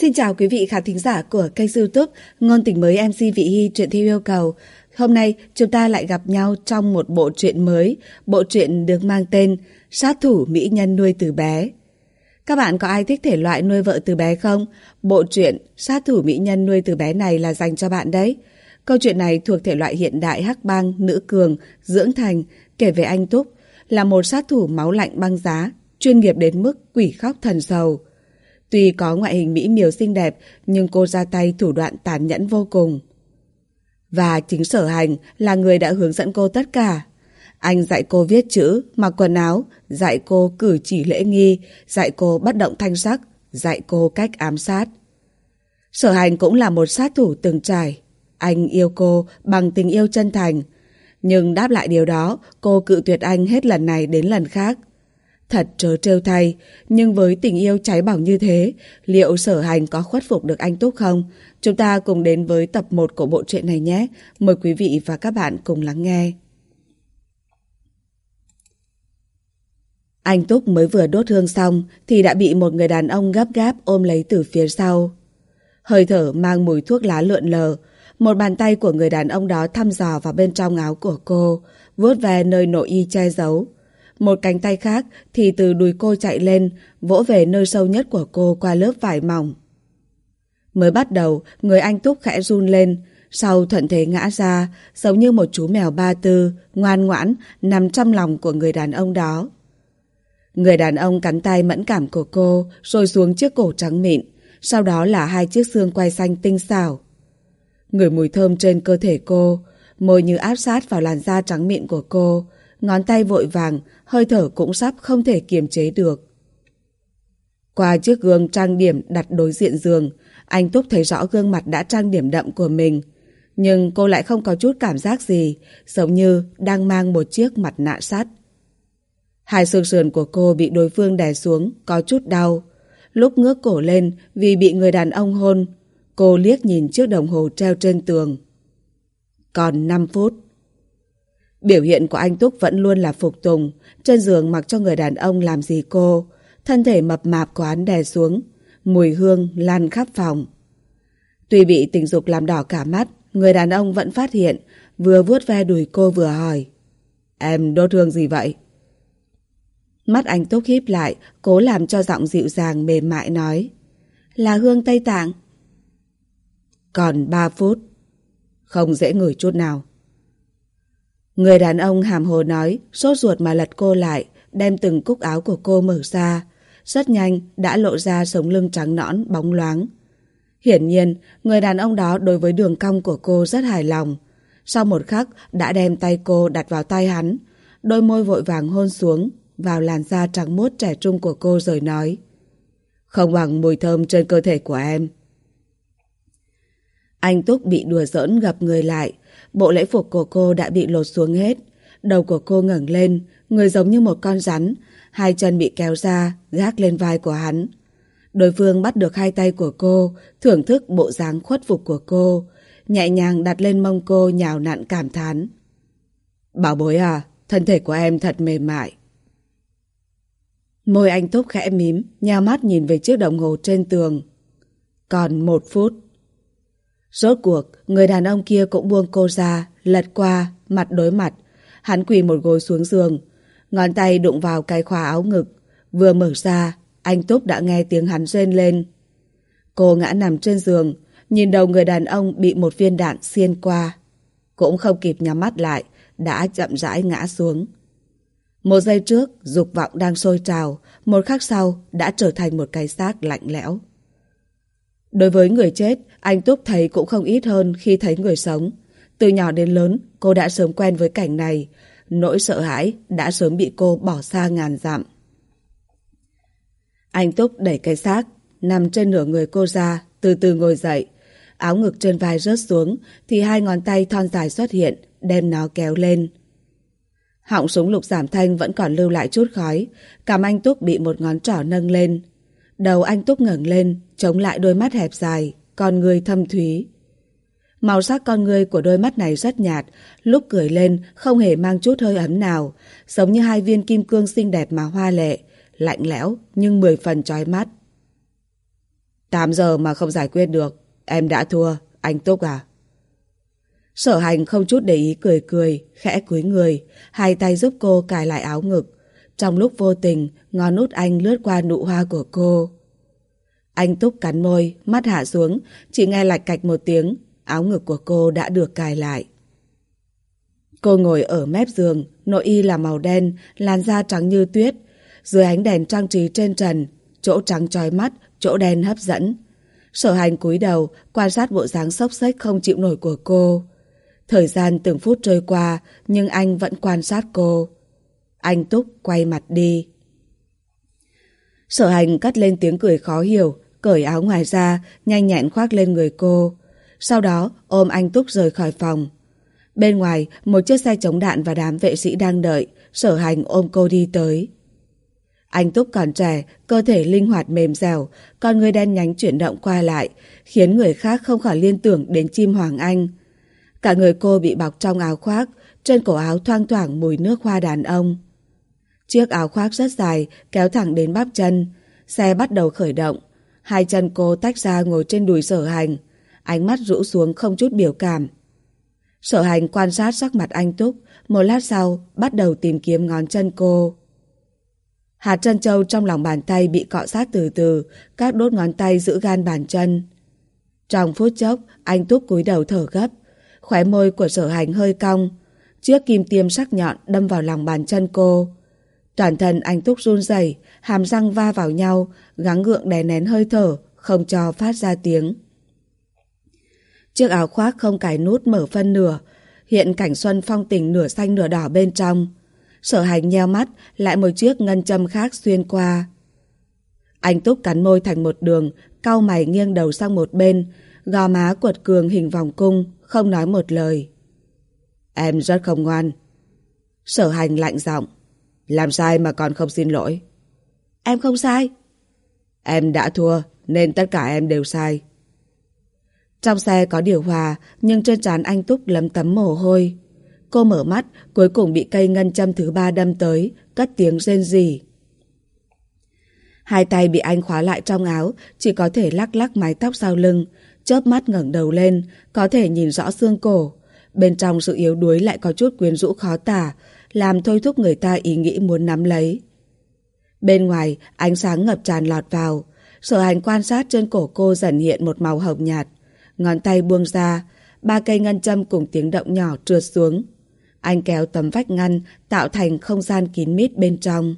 Xin chào quý vị khán thính giả của kênh youtube Ngôn tình mới MC Vị Hy truyện theo yêu cầu. Hôm nay chúng ta lại gặp nhau trong một bộ truyện mới, bộ truyện được mang tên Sát thủ Mỹ Nhân nuôi từ bé. Các bạn có ai thích thể loại nuôi vợ từ bé không? Bộ truyện Sát thủ Mỹ Nhân nuôi từ bé này là dành cho bạn đấy. Câu chuyện này thuộc thể loại hiện đại hắc bang, nữ cường, dưỡng thành, kể về anh Túc, là một sát thủ máu lạnh băng giá, chuyên nghiệp đến mức quỷ khóc thần sầu. Tuy có ngoại hình mỹ miều xinh đẹp, nhưng cô ra tay thủ đoạn tàn nhẫn vô cùng. Và chính sở hành là người đã hướng dẫn cô tất cả. Anh dạy cô viết chữ, mặc quần áo, dạy cô cử chỉ lễ nghi, dạy cô bất động thanh sắc, dạy cô cách ám sát. Sở hành cũng là một sát thủ từng trải. Anh yêu cô bằng tình yêu chân thành. Nhưng đáp lại điều đó, cô cự tuyệt anh hết lần này đến lần khác. Thật trớ trêu thay, nhưng với tình yêu cháy bỏng như thế, liệu sở hành có khuất phục được anh Túc không? Chúng ta cùng đến với tập 1 của bộ truyện này nhé. Mời quý vị và các bạn cùng lắng nghe. Anh Túc mới vừa đốt hương xong thì đã bị một người đàn ông gấp gáp ôm lấy từ phía sau. Hơi thở mang mùi thuốc lá lượn lờ, một bàn tay của người đàn ông đó thăm dò vào bên trong áo của cô, vuốt về nơi nội y che giấu. Một cánh tay khác thì từ đùi cô chạy lên, vỗ về nơi sâu nhất của cô qua lớp vải mỏng. Mới bắt đầu, người anh Túc khẽ run lên, sau thuận thế ngã ra, giống như một chú mèo ba tư, ngoan ngoãn, nằm trong lòng của người đàn ông đó. Người đàn ông cắn tay mẫn cảm của cô, rồi xuống chiếc cổ trắng mịn, sau đó là hai chiếc xương quai xanh tinh xảo. Người mùi thơm trên cơ thể cô, môi như áp sát vào làn da trắng mịn của cô, ngón tay vội vàng, hơi thở cũng sắp không thể kiềm chế được. Qua chiếc gương trang điểm đặt đối diện giường, anh Túc thấy rõ gương mặt đã trang điểm đậm của mình. Nhưng cô lại không có chút cảm giác gì, giống như đang mang một chiếc mặt nạ sắt. Hai xương sườn của cô bị đối phương đè xuống, có chút đau. Lúc ngước cổ lên vì bị người đàn ông hôn, cô liếc nhìn chiếc đồng hồ treo trên tường. Còn 5 phút. Biểu hiện của anh Túc vẫn luôn là phục tùng, trên giường mặc cho người đàn ông làm gì cô, thân thể mập mạp của hắn đè xuống, mùi hương lan khắp phòng. Tuy bị tình dục làm đỏ cả mắt, người đàn ông vẫn phát hiện, vừa vuốt ve đùi cô vừa hỏi. Em đốt hương gì vậy? Mắt anh Túc híp lại, cố làm cho giọng dịu dàng mềm mại nói. Là hương Tây Tạng. Còn ba phút. Không dễ ngửi chút nào. Người đàn ông hàm hồ nói, sốt ruột mà lật cô lại, đem từng cúc áo của cô mở ra. Rất nhanh, đã lộ ra sống lưng trắng nõn, bóng loáng. Hiển nhiên, người đàn ông đó đối với đường cong của cô rất hài lòng. Sau một khắc, đã đem tay cô đặt vào tay hắn. Đôi môi vội vàng hôn xuống, vào làn da trắng muốt trẻ trung của cô rồi nói. Không bằng mùi thơm trên cơ thể của em. Anh Túc bị đùa giỡn gặp người lại, Bộ lễ phục của cô đã bị lột xuống hết. Đầu của cô ngẩng lên, người giống như một con rắn. Hai chân bị kéo ra, gác lên vai của hắn. Đối phương bắt được hai tay của cô, thưởng thức bộ dáng khuất phục của cô. Nhẹ nhàng đặt lên mông cô nhào nặn cảm thán. Bảo bối à, thân thể của em thật mềm mại. Môi anh Túc khẽ mím, nhao mắt nhìn về chiếc đồng hồ trên tường. Còn một phút. Rốt cuộc, người đàn ông kia cũng buông cô ra, lật qua, mặt đối mặt. Hắn quỳ một gối xuống giường, ngón tay đụng vào cái khóa áo ngực. Vừa mở ra, anh Túc đã nghe tiếng hắn rên lên. Cô ngã nằm trên giường, nhìn đầu người đàn ông bị một viên đạn xiên qua. Cũng không kịp nhắm mắt lại, đã chậm rãi ngã xuống. Một giây trước, dục vọng đang sôi trào, một khắc sau đã trở thành một cái xác lạnh lẽo. Đối với người chết, anh Túc thấy cũng không ít hơn khi thấy người sống. Từ nhỏ đến lớn, cô đã sớm quen với cảnh này. Nỗi sợ hãi đã sớm bị cô bỏ xa ngàn dặm. Anh Túc đẩy cái xác, nằm trên nửa người cô ra, từ từ ngồi dậy. Áo ngực trên vai rớt xuống, thì hai ngón tay thon dài xuất hiện, đem nó kéo lên. Họng súng lục giảm thanh vẫn còn lưu lại chút khói, cảm anh Túc bị một ngón trỏ nâng lên. Đầu anh Túc ngẩng lên, chống lại đôi mắt hẹp dài, con người thâm thúy. Màu sắc con người của đôi mắt này rất nhạt, lúc cười lên không hề mang chút hơi ấm nào, giống như hai viên kim cương xinh đẹp mà hoa lệ, lạnh lẽo nhưng mười phần trói mắt. 8 giờ mà không giải quyết được. Em đã thua, anh Túc à? Sở hành không chút để ý cười cười, khẽ cúi người, hai tay giúp cô cài lại áo ngực. Trong lúc vô tình, ngón nút anh lướt qua nụ hoa của cô. Anh Túc cắn môi, mắt hạ xuống, chỉ nghe lạch cạch một tiếng, áo ngực của cô đã được cài lại. Cô ngồi ở mép giường, nội y là màu đen, làn da trắng như tuyết. Dưới ánh đèn trang trí trên trần, chỗ trắng trói mắt, chỗ đen hấp dẫn. Sở hành cúi đầu, quan sát bộ dáng sốc xếch không chịu nổi của cô. Thời gian từng phút trôi qua, nhưng anh vẫn quan sát cô. Anh Túc quay mặt đi. Sở hành cắt lên tiếng cười khó hiểu, cởi áo ngoài ra, nhanh nhẹn khoác lên người cô. Sau đó ôm anh Túc rời khỏi phòng. Bên ngoài, một chiếc xe chống đạn và đám vệ sĩ đang đợi, sở hành ôm cô đi tới. Anh Túc còn trẻ, cơ thể linh hoạt mềm dẻo, con người đen nhánh chuyển động qua lại, khiến người khác không khỏi liên tưởng đến chim Hoàng Anh. Cả người cô bị bọc trong áo khoác, trên cổ áo thoang thoảng mùi nước hoa đàn ông. Chiếc áo khoác rất dài, kéo thẳng đến bắp chân. Xe bắt đầu khởi động. Hai chân cô tách ra ngồi trên đùi sở hành. Ánh mắt rũ xuống không chút biểu cảm. Sở hành quan sát sắc mặt anh Túc, một lát sau bắt đầu tìm kiếm ngón chân cô. Hạt chân châu trong lòng bàn tay bị cọ sát từ từ, các đốt ngón tay giữ gan bàn chân. Trong phút chốc, anh Túc cúi đầu thở gấp, khóe môi của sở hành hơi cong, chiếc kim tiêm sắc nhọn đâm vào lòng bàn chân cô. Toàn thân anh Túc run rẩy, hàm răng va vào nhau, gắng gượng đè nén hơi thở, không cho phát ra tiếng. Chiếc áo khoác không cài nút mở phân nửa, hiện cảnh xuân phong tình nửa xanh nửa đỏ bên trong. Sở hành nheo mắt, lại một chiếc ngân châm khác xuyên qua. Anh Túc cắn môi thành một đường, cau mày nghiêng đầu sang một bên, gò má quật cường hình vòng cung, không nói một lời. Em rất không ngoan. Sở hành lạnh giọng. Làm sai mà còn không xin lỗi. Em không sai. Em đã thua, nên tất cả em đều sai. Trong xe có điều hòa, nhưng trên trán anh Túc lấm tấm mồ hôi. Cô mở mắt, cuối cùng bị cây ngân châm thứ ba đâm tới, cất tiếng rên rỉ. Hai tay bị anh khóa lại trong áo, chỉ có thể lắc lắc mái tóc sau lưng, chớp mắt ngẩng đầu lên, có thể nhìn rõ xương cổ. Bên trong sự yếu đuối lại có chút quyến rũ khó tả, làm thôi thúc người ta ý nghĩ muốn nắm lấy. Bên ngoài, ánh sáng ngập tràn lọt vào. Sở hành quan sát trên cổ cô dần hiện một màu hồng nhạt. Ngón tay buông ra, ba cây ngân châm cùng tiếng động nhỏ trượt xuống. Anh kéo tấm vách ngăn, tạo thành không gian kín mít bên trong.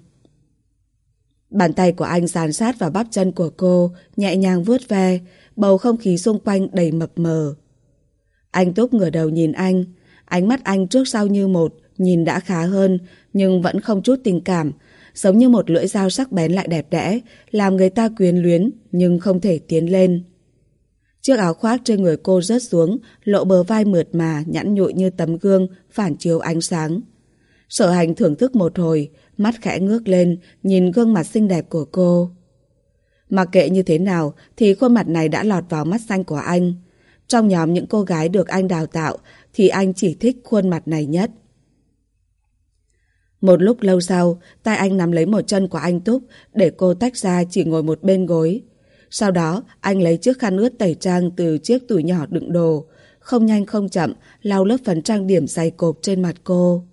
Bàn tay của anh dàn sát vào bắp chân của cô, nhẹ nhàng vuốt ve, bầu không khí xung quanh đầy mập mờ. Anh Túc ngửa đầu nhìn anh, ánh mắt anh trước sau như một, nhìn đã khá hơn, nhưng vẫn không chút tình cảm, giống như một lưỡi dao sắc bén lại đẹp đẽ, làm người ta quyến luyến, nhưng không thể tiến lên. Chiếc áo khoác trên người cô rớt xuống, lộ bờ vai mượt mà, nhẵn nhụi như tấm gương, phản chiếu ánh sáng. Sở hành thưởng thức một hồi, mắt khẽ ngước lên, nhìn gương mặt xinh đẹp của cô. Mặc kệ như thế nào, thì khuôn mặt này đã lọt vào mắt xanh của anh. Trong nhóm những cô gái được anh đào tạo, thì anh chỉ thích khuôn mặt này nhất. Một lúc lâu sau, tay anh nắm lấy một chân của anh Túc để cô tách ra chỉ ngồi một bên gối. Sau đó, anh lấy chiếc khăn ướt tẩy trang từ chiếc tủ nhỏ đựng đồ, không nhanh không chậm, lau lớp phấn trang điểm dày cộp trên mặt cô.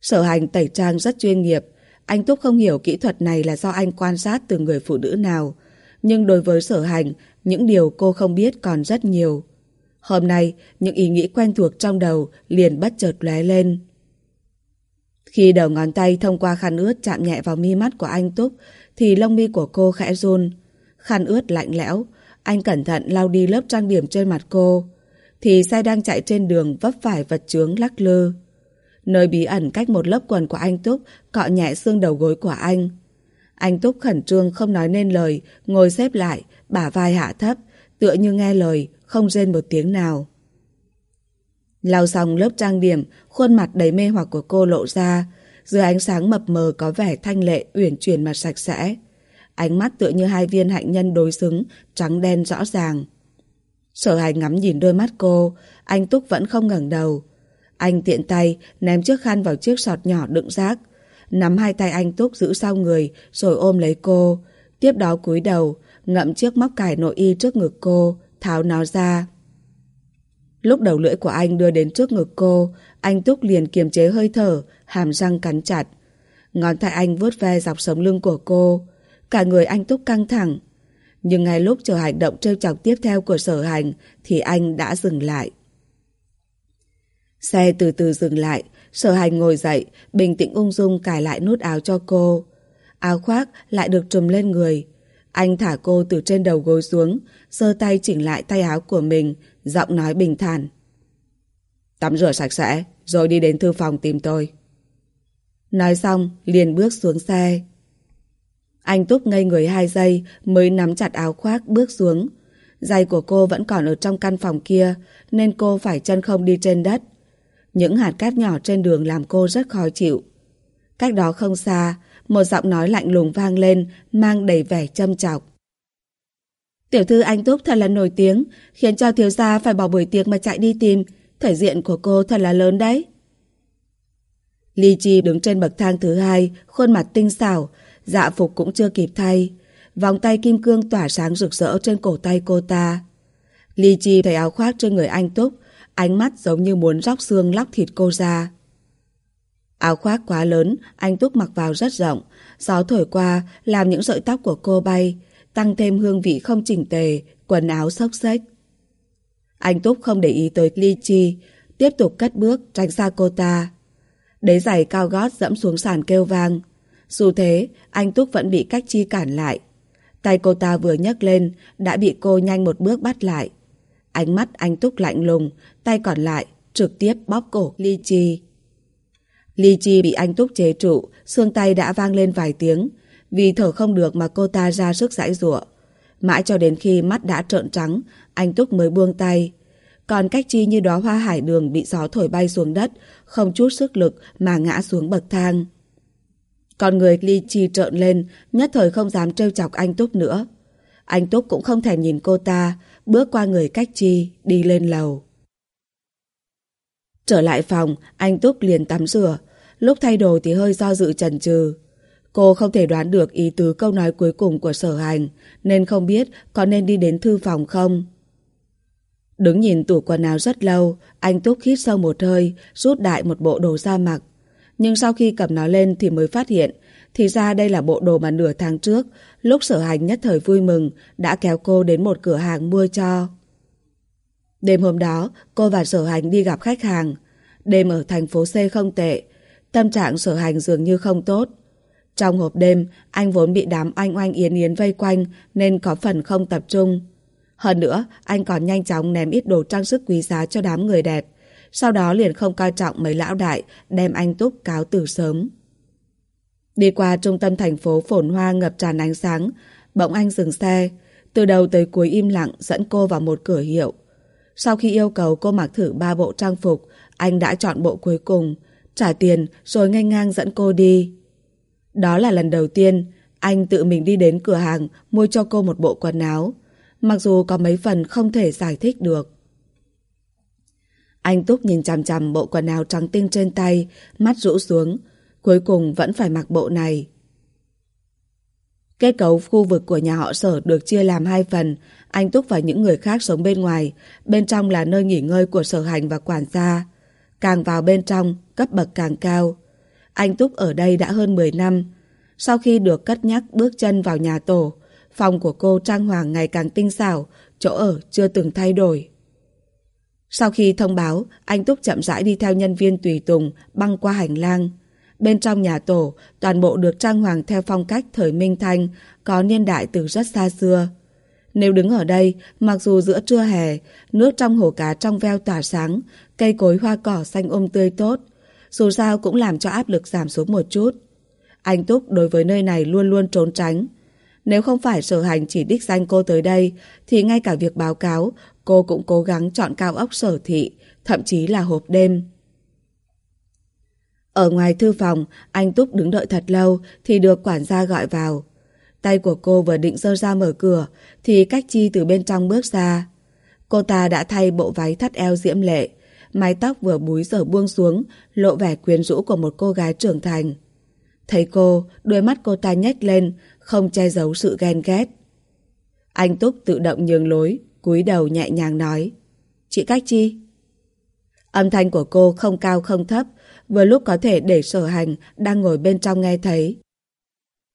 Sở hành tẩy trang rất chuyên nghiệp, anh Túc không hiểu kỹ thuật này là do anh quan sát từ người phụ nữ nào. Nhưng đối với sở hành, những điều cô không biết còn rất nhiều. Hôm nay, những ý nghĩ quen thuộc trong đầu liền bất chợt lóe lên. Khi đầu ngón tay thông qua khăn ướt chạm nhẹ vào mi mắt của anh Túc, thì lông mi của cô khẽ run. Khăn ướt lạnh lẽo, anh cẩn thận lau đi lớp trang điểm trên mặt cô. Thì xe đang chạy trên đường vấp phải vật chướng lắc lư. Nơi bí ẩn cách một lớp quần của anh Túc cọ nhẹ xương đầu gối của anh. Anh Túc khẩn trương không nói nên lời, ngồi xếp lại, bả vai hạ thấp, tựa như nghe lời, không rên một tiếng nào. Lau xong lớp trang điểm, khuôn mặt đầy mê hoặc của cô lộ ra, dưới ánh sáng mập mờ có vẻ thanh lệ, uyển chuyển mà sạch sẽ. Ánh mắt tựa như hai viên hạnh nhân đối xứng, trắng đen rõ ràng. Sở hành ngắm nhìn đôi mắt cô, anh Túc vẫn không ngẩng đầu. Anh tiện tay ném chiếc khăn vào chiếc sọt nhỏ đựng rác. Nắm hai tay anh Túc giữ sau người rồi ôm lấy cô. Tiếp đó cúi đầu, ngậm chiếc móc cài nội y trước ngực cô, tháo nó ra. Lúc đầu lưỡi của anh đưa đến trước ngực cô, anh Túc liền kiềm chế hơi thở, hàm răng cắn chặt. Ngón tay anh vuốt ve dọc sống lưng của cô. Cả người anh Túc căng thẳng. Nhưng ngay lúc chờ hành động trêu chọc tiếp theo của sở hành thì anh đã dừng lại. Xe từ từ dừng lại, sở hành ngồi dậy, bình tĩnh ung dung cài lại nút áo cho cô. Áo khoác lại được trùm lên người. Anh thả cô từ trên đầu gối xuống, giơ tay chỉnh lại tay áo của mình, giọng nói bình thản. Tắm rửa sạch sẽ, rồi đi đến thư phòng tìm tôi. Nói xong, liền bước xuống xe. Anh Túc ngây người hai giây mới nắm chặt áo khoác bước xuống. Giày của cô vẫn còn ở trong căn phòng kia nên cô phải chân không đi trên đất. Những hạt cát nhỏ trên đường làm cô rất khó chịu. Cách đó không xa, một giọng nói lạnh lùng vang lên mang đầy vẻ châm chọc. Tiểu thư anh Túc thật là nổi tiếng khiến cho thiếu gia phải bỏ buổi tiệc mà chạy đi tìm. Thể diện của cô thật là lớn đấy. Ly Chi đứng trên bậc thang thứ hai, khuôn mặt tinh xảo, dạ phục cũng chưa kịp thay. Vòng tay kim cương tỏa sáng rực rỡ trên cổ tay cô ta. Ly Chi thấy áo khoác trên người anh Túc, ánh mắt giống như muốn róc xương lóc thịt cô ra. Áo khoác quá lớn, anh Túc mặc vào rất rộng, gió thổi qua làm những sợi tóc của cô bay, tăng thêm hương vị không chỉnh tề, quần áo xốc xếch. Anh Túc không để ý tới Ly Chi, tiếp tục cất bước tránh xa cô ta. Đế giày cao gót dẫm xuống sàn kêu vang. Dù thế, anh Túc vẫn bị cách chi cản lại. Tay cô ta vừa nhấc lên, đã bị cô nhanh một bước bắt lại. Ánh mắt anh Túc lạnh lùng, tay còn lại trực tiếp bóp cổ Ly Chi. Ly Chi bị anh Túc chế trụ, xương tay đã vang lên vài tiếng. Vì thở không được mà cô ta ra sức giãy giụa. Mãi cho đến khi mắt đã trợn trắng, anh Túc mới buông tay. Còn cách chi như đó hoa hải đường bị gió thổi bay xuống đất, không chút sức lực mà ngã xuống bậc thang. Còn người Ly Chi trợn lên, nhất thời không dám trêu chọc anh Túc nữa. Anh Túc cũng không thèm nhìn cô ta, bước qua người cách chi, đi lên lầu. Trở lại phòng, anh Túc liền tắm rửa. Lúc thay đồ thì hơi do dự chần chừ. Cô không thể đoán được ý tứ câu nói cuối cùng của sở hành, nên không biết có nên đi đến thư phòng không. Đứng nhìn tủ quần áo rất lâu, anh Túc hít sâu một hơi, rút đại một bộ đồ ra mặc. Nhưng sau khi cầm nó lên thì mới phát hiện, thì ra đây là bộ đồ mà nửa tháng trước, lúc sở hành nhất thời vui mừng, đã kéo cô đến một cửa hàng mua cho. Đêm hôm đó, cô và sở hành đi gặp khách hàng. Đêm ở thành phố C không tệ, tâm trạng sở hành dường như không tốt. Trong hộp đêm, anh vốn bị đám oanh oanh yến yến vây quanh nên có phần không tập trung. Hơn nữa, anh còn nhanh chóng ném ít đồ trang sức quý giá cho đám người đẹp. Sau đó liền không coi trọng mấy lão đại, đem anh Túc cáo từ sớm. Đi qua trung tâm thành phố phồn hoa ngập tràn ánh sáng, bỗng anh dừng xe. Từ đầu tới cuối im lặng dẫn cô vào một cửa hiệu. Sau khi yêu cầu cô mặc thử ba bộ trang phục, anh đã chọn bộ cuối cùng, trả tiền rồi ngay ngang dẫn cô đi. Đó là lần đầu tiên anh tự mình đi đến cửa hàng mua cho cô một bộ quần áo, mặc dù có mấy phần không thể giải thích được. Anh Túc nhìn chằm chằm bộ quần áo trắng tinh trên tay, mắt rũ xuống, cuối cùng vẫn phải mặc bộ này. Kết cấu khu vực của nhà họ sở được chia làm hai phần, anh Túc và những người khác sống bên ngoài, bên trong là nơi nghỉ ngơi của sở hành và quản gia. Càng vào bên trong, cấp bậc càng cao. Anh Túc ở đây đã hơn 10 năm. Sau khi được cất nhắc bước chân vào nhà tổ, phòng của cô trang hoàng ngày càng tinh xảo, chỗ ở chưa từng thay đổi. Sau khi thông báo, anh Túc chậm rãi đi theo nhân viên tùy tùng băng qua hành lang. Bên trong nhà tổ, toàn bộ được trang hoàng theo phong cách thời Minh Thanh, có niên đại từ rất xa xưa. Nếu đứng ở đây, mặc dù giữa trưa hè, nước trong hồ cá trong veo tỏa sáng, cây cối hoa cỏ xanh ôm tươi tốt, dù sao cũng làm cho áp lực giảm xuống một chút. Anh Túc đối với nơi này luôn luôn trốn tránh. Nếu không phải sở hành chỉ đích danh cô tới đây, thì ngay cả việc báo cáo, cô cũng cố gắng chọn cao ốc sở thị, thậm chí là hộp đêm. Ở ngoài thư phòng, anh Túc đứng đợi thật lâu thì được quản gia gọi vào. Tay của cô vừa định dơ ra mở cửa thì cách chi từ bên trong bước ra. Cô ta đã thay bộ váy thắt eo diễm lệ, mái tóc vừa búi giờ buông xuống, lộ vẻ quyến rũ của một cô gái trưởng thành. Thấy cô, đôi mắt cô ta nhếch lên, không che giấu sự ghen ghét. Anh Túc tự động nhường lối, cúi đầu nhẹ nhàng nói. Chị Cách Chi? Âm thanh của cô không cao không thấp, vừa lúc có thể để sở hành đang ngồi bên trong nghe thấy.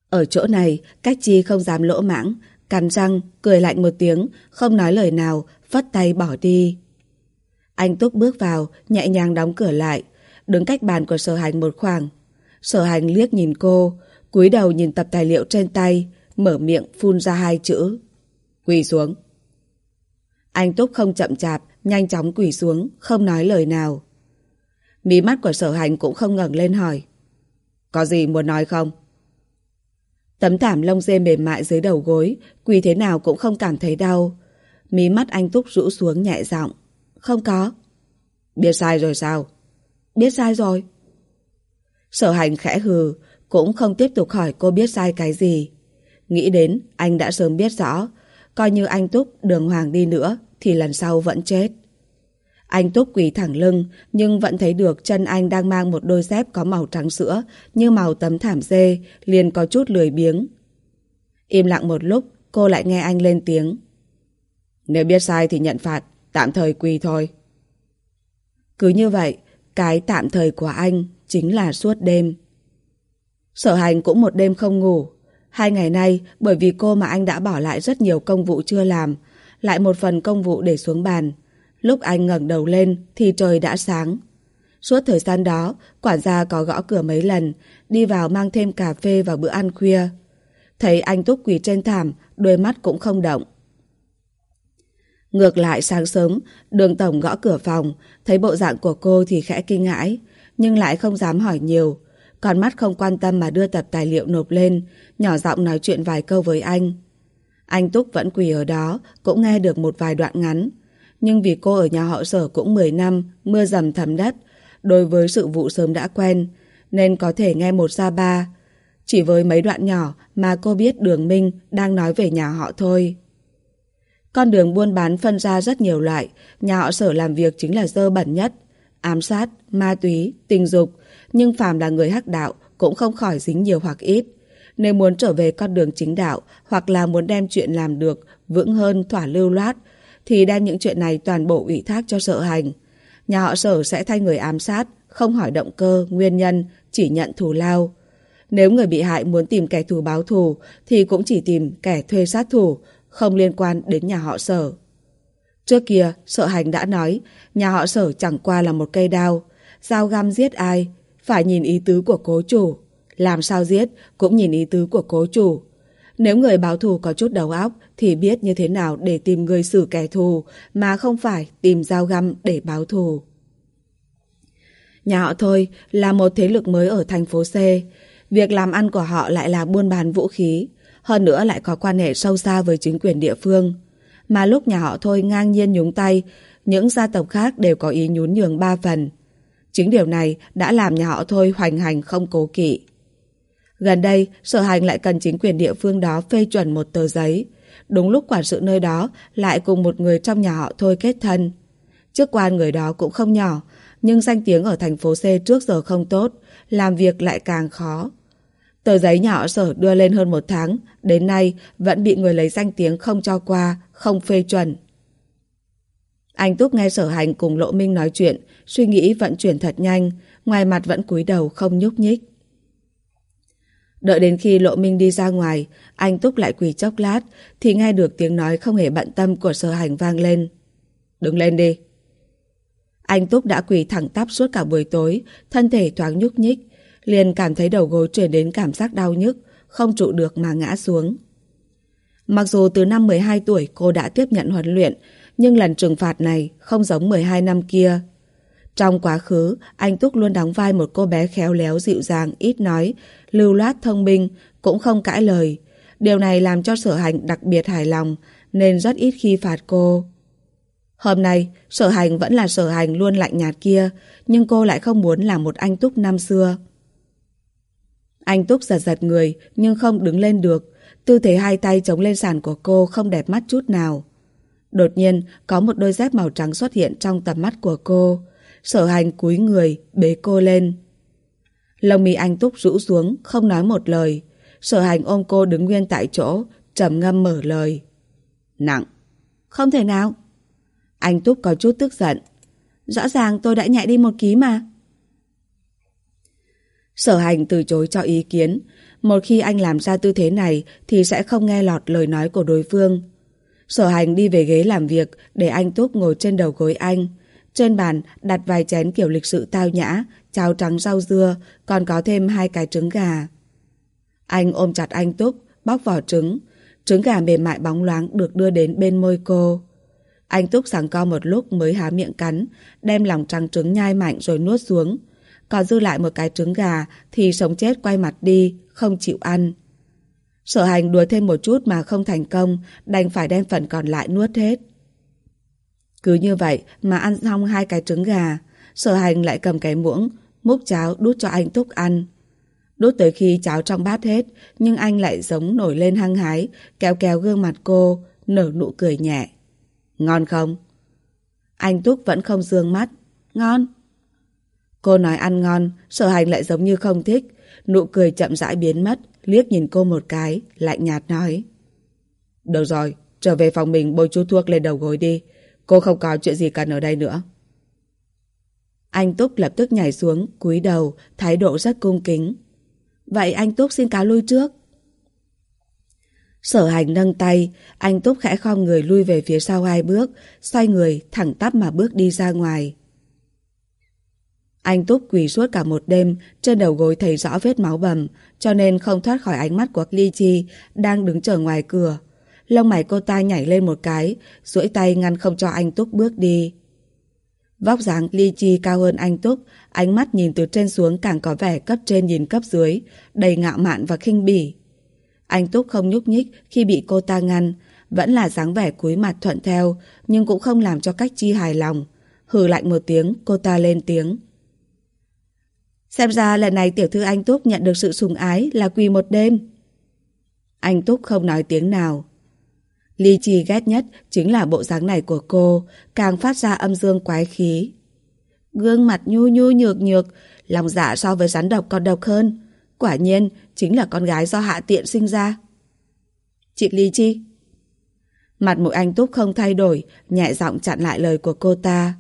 Ở chỗ này, Cách Chi không dám lỗ mãng, cắn răng, cười lạnh một tiếng, không nói lời nào, phất tay bỏ đi. Anh Túc bước vào, nhẹ nhàng đóng cửa lại, đứng cách bàn của sở hành một khoảng. Sở hành liếc nhìn cô, cúi đầu nhìn tập tài liệu trên tay, mở miệng phun ra hai chữ. Quỳ xuống. Anh Túc không chậm chạp, nhanh chóng quỳ xuống, không nói lời nào. Mí mắt của sở hành cũng không ngẩng lên hỏi. Có gì muốn nói không? Tấm thảm lông dê mềm mại dưới đầu gối, quỳ thế nào cũng không cảm thấy đau. Mí mắt anh Túc rũ xuống nhẹ giọng. Không có. Biết sai rồi sao? Biết sai rồi. Sở hành khẽ hừ, cũng không tiếp tục hỏi cô biết sai cái gì. Nghĩ đến anh đã sớm biết rõ, coi như anh Túc đường hoàng đi nữa thì lần sau vẫn chết. Anh Túc quỳ thẳng lưng nhưng vẫn thấy được chân anh đang mang một đôi dép có màu trắng sữa như màu tấm thảm dê, liền có chút lười biếng. Im lặng một lúc, cô lại nghe anh lên tiếng. Nếu biết sai thì nhận phạt, tạm thời quỳ thôi. Cứ như vậy, cái tạm thời của anh chính là suốt đêm. Sở hành cũng một đêm không ngủ. Hai ngày nay, bởi vì cô mà anh đã bỏ lại rất nhiều công vụ chưa làm, lại một phần công vụ để xuống bàn. Lúc anh ngẩng đầu lên thì trời đã sáng. Suốt thời gian đó, quản gia có gõ cửa mấy lần, đi vào mang thêm cà phê vào bữa ăn khuya. Thấy anh túc quỳ trên thảm, đôi mắt cũng không động. Ngược lại sáng sớm, đường tổng gõ cửa phòng, thấy bộ dạng của cô thì khẽ kinh ngãi, nhưng lại không dám hỏi nhiều. Còn mắt không quan tâm mà đưa tập tài liệu nộp lên, nhỏ giọng nói chuyện vài câu với anh. Anh Túc vẫn quỳ ở đó, cũng nghe được một vài đoạn ngắn. Nhưng vì cô ở nhà họ sở cũng 10 năm, mưa dầm thấm đất, đối với sự vụ sớm đã quen, nên có thể nghe một ra ba. Chỉ với mấy đoạn nhỏ mà cô biết Đường Minh đang nói về nhà họ thôi. Con đường buôn bán phân ra rất nhiều loại, nhà họ sở làm việc chính là dơ bẩn nhất. Ám sát, ma túy, tình dục, nhưng phàm là người hắc đạo cũng không khỏi dính nhiều hoặc ít. Nếu muốn trở về con đường chính đạo hoặc là muốn đem chuyện làm được vững hơn thỏa lưu loát thì đem những chuyện này toàn bộ ủy thác cho sở hành. Nhà họ sở sẽ thay người ám sát, không hỏi động cơ, nguyên nhân, chỉ nhận thù lao. Nếu người bị hại muốn tìm kẻ thù báo thù thì cũng chỉ tìm kẻ thuê sát thủ, không liên quan đến nhà họ sở. Trước kia, sợ hành đã nói, nhà họ sở chẳng qua là một cây đao. Dao găm giết ai, phải nhìn ý tứ của cố chủ. Làm sao giết, cũng nhìn ý tứ của cố chủ. Nếu người báo thù có chút đầu óc, thì biết như thế nào để tìm người xử kẻ thù, mà không phải tìm dao găm để báo thù. Nhà họ Thôi là một thế lực mới ở thành phố C. Việc làm ăn của họ lại là buôn bán vũ khí hơn nữa lại có quan hệ sâu xa với chính quyền địa phương. Mà lúc nhà họ thôi ngang nhiên nhúng tay, những gia tộc khác đều có ý nhún nhường ba phần. Chính điều này đã làm nhà họ thôi hoành hành không cố kỵ. Gần đây, sở hành lại cần chính quyền địa phương đó phê chuẩn một tờ giấy. Đúng lúc quản sự nơi đó lại cùng một người trong nhà họ thôi kết thân. Chức quan người đó cũng không nhỏ, nhưng danh tiếng ở thành phố C trước giờ không tốt, làm việc lại càng khó. Tờ giấy nhỏ sở đưa lên hơn một tháng, đến nay vẫn bị người lấy danh tiếng không cho qua, không phê chuẩn. Anh Túc nghe sở hành cùng Lộ Minh nói chuyện, suy nghĩ vận chuyển thật nhanh, ngoài mặt vẫn cúi đầu không nhúc nhích. Đợi đến khi Lộ Minh đi ra ngoài, anh Túc lại quỳ chốc lát, thì nghe được tiếng nói không hề bận tâm của sở hành vang lên. Đứng lên đi. Anh Túc đã quỳ thẳng tắp suốt cả buổi tối, thân thể thoáng nhúc nhích, liền cảm thấy đầu gối chuyển đến cảm giác đau nhức, không trụ được mà ngã xuống. Mặc dù từ năm 12 tuổi cô đã tiếp nhận huấn luyện, nhưng lần trừng phạt này không giống 12 năm kia. Trong quá khứ, anh Túc luôn đóng vai một cô bé khéo léo dịu dàng, ít nói, lưu loát thông minh, cũng không cãi lời. Điều này làm cho sở hành đặc biệt hài lòng, nên rất ít khi phạt cô. Hôm nay, sở hành vẫn là sở hành luôn lạnh nhạt kia, nhưng cô lại không muốn là một anh Túc năm xưa. Anh Túc giật giật người nhưng không đứng lên được. Tư thế hai tay chống lên sàn của cô không đẹp mắt chút nào. Đột nhiên có một đôi dép màu trắng xuất hiện trong tầm mắt của cô. Sở hành cúi người, bế cô lên. Lông mi anh Túc rũ xuống, không nói một lời. Sở hành ôm cô đứng nguyên tại chỗ, trầm ngâm mở lời. Nặng. Không thể nào. Anh Túc có chút tức giận. Rõ ràng tôi đã nhạy đi một ký mà. Sở hành từ chối cho ý kiến. Một khi anh làm ra tư thế này thì sẽ không nghe lọt lời nói của đối phương. Sở hành đi về ghế làm việc để anh Túc ngồi trên đầu gối anh. Trên bàn đặt vài chén kiểu lịch sự tao nhã, cháo trắng rau dưa, còn có thêm hai cái trứng gà. Anh ôm chặt anh Túc, bóc vỏ trứng. Trứng gà mềm mại bóng loáng được đưa đến bên môi cô. Anh Túc sẵn co một lúc mới há miệng cắn, đem lòng trắng trứng nhai mạnh rồi nuốt xuống. Còn dư lại một cái trứng gà thì sống chết quay mặt đi, không chịu ăn. Sở hành đuổi thêm một chút mà không thành công, đành phải đem phần còn lại nuốt hết. Cứ như vậy mà ăn xong hai cái trứng gà, sở hành lại cầm cái muỗng, múc cháo đút cho anh Túc ăn. Đút tới khi cháo trong bát hết, nhưng anh lại giống nổi lên hăng hái, kéo kéo gương mặt cô, nở nụ cười nhẹ. Ngon không? Anh Túc vẫn không dương mắt. Ngon. Cô nói ăn ngon, sở hành lại giống như không thích. Nụ cười chậm rãi biến mất, liếc nhìn cô một cái, lạnh nhạt nói. Được rồi, trở về phòng mình bôi chút thuốc lên đầu gối đi. Cô không có chuyện gì cần ở đây nữa. Anh Túc lập tức nhảy xuống, cúi đầu, thái độ rất cung kính. Vậy anh Túc xin cáo lui trước. Sở hành nâng tay, anh Túc khẽ khom người lui về phía sau hai bước, xoay người, thẳng tắp mà bước đi ra ngoài. Anh Túc quỳ suốt cả một đêm, trên đầu gối thấy rõ vết máu bầm, cho nên không thoát khỏi ánh mắt của Ly Chi, đang đứng chờ ngoài cửa. Lông mày cô ta nhảy lên một cái, duỗi tay ngăn không cho anh Túc bước đi. Vóc dáng Ly Chi cao hơn anh Túc, ánh mắt nhìn từ trên xuống càng có vẻ cấp trên nhìn cấp dưới, đầy ngạo mạn và khinh bỉ. Anh Túc không nhúc nhích khi bị cô ta ngăn, vẫn là dáng vẻ cúi mặt thuận theo, nhưng cũng không làm cho cách chi hài lòng. Hừ lạnh một tiếng, cô ta lên tiếng. Xem ra lần này tiểu thư anh Túc nhận được sự sùng ái là quỳ một đêm. Anh Túc không nói tiếng nào. Ly Chi ghét nhất chính là bộ dáng này của cô, càng phát ra âm dương quái khí. Gương mặt nhu nhu nhược nhược, lòng dạ so với rắn độc còn độc hơn. Quả nhiên, chính là con gái do hạ tiện sinh ra. Chị Ly Chi Mặt mũi anh Túc không thay đổi, nhẹ giọng chặn lại lời của cô ta.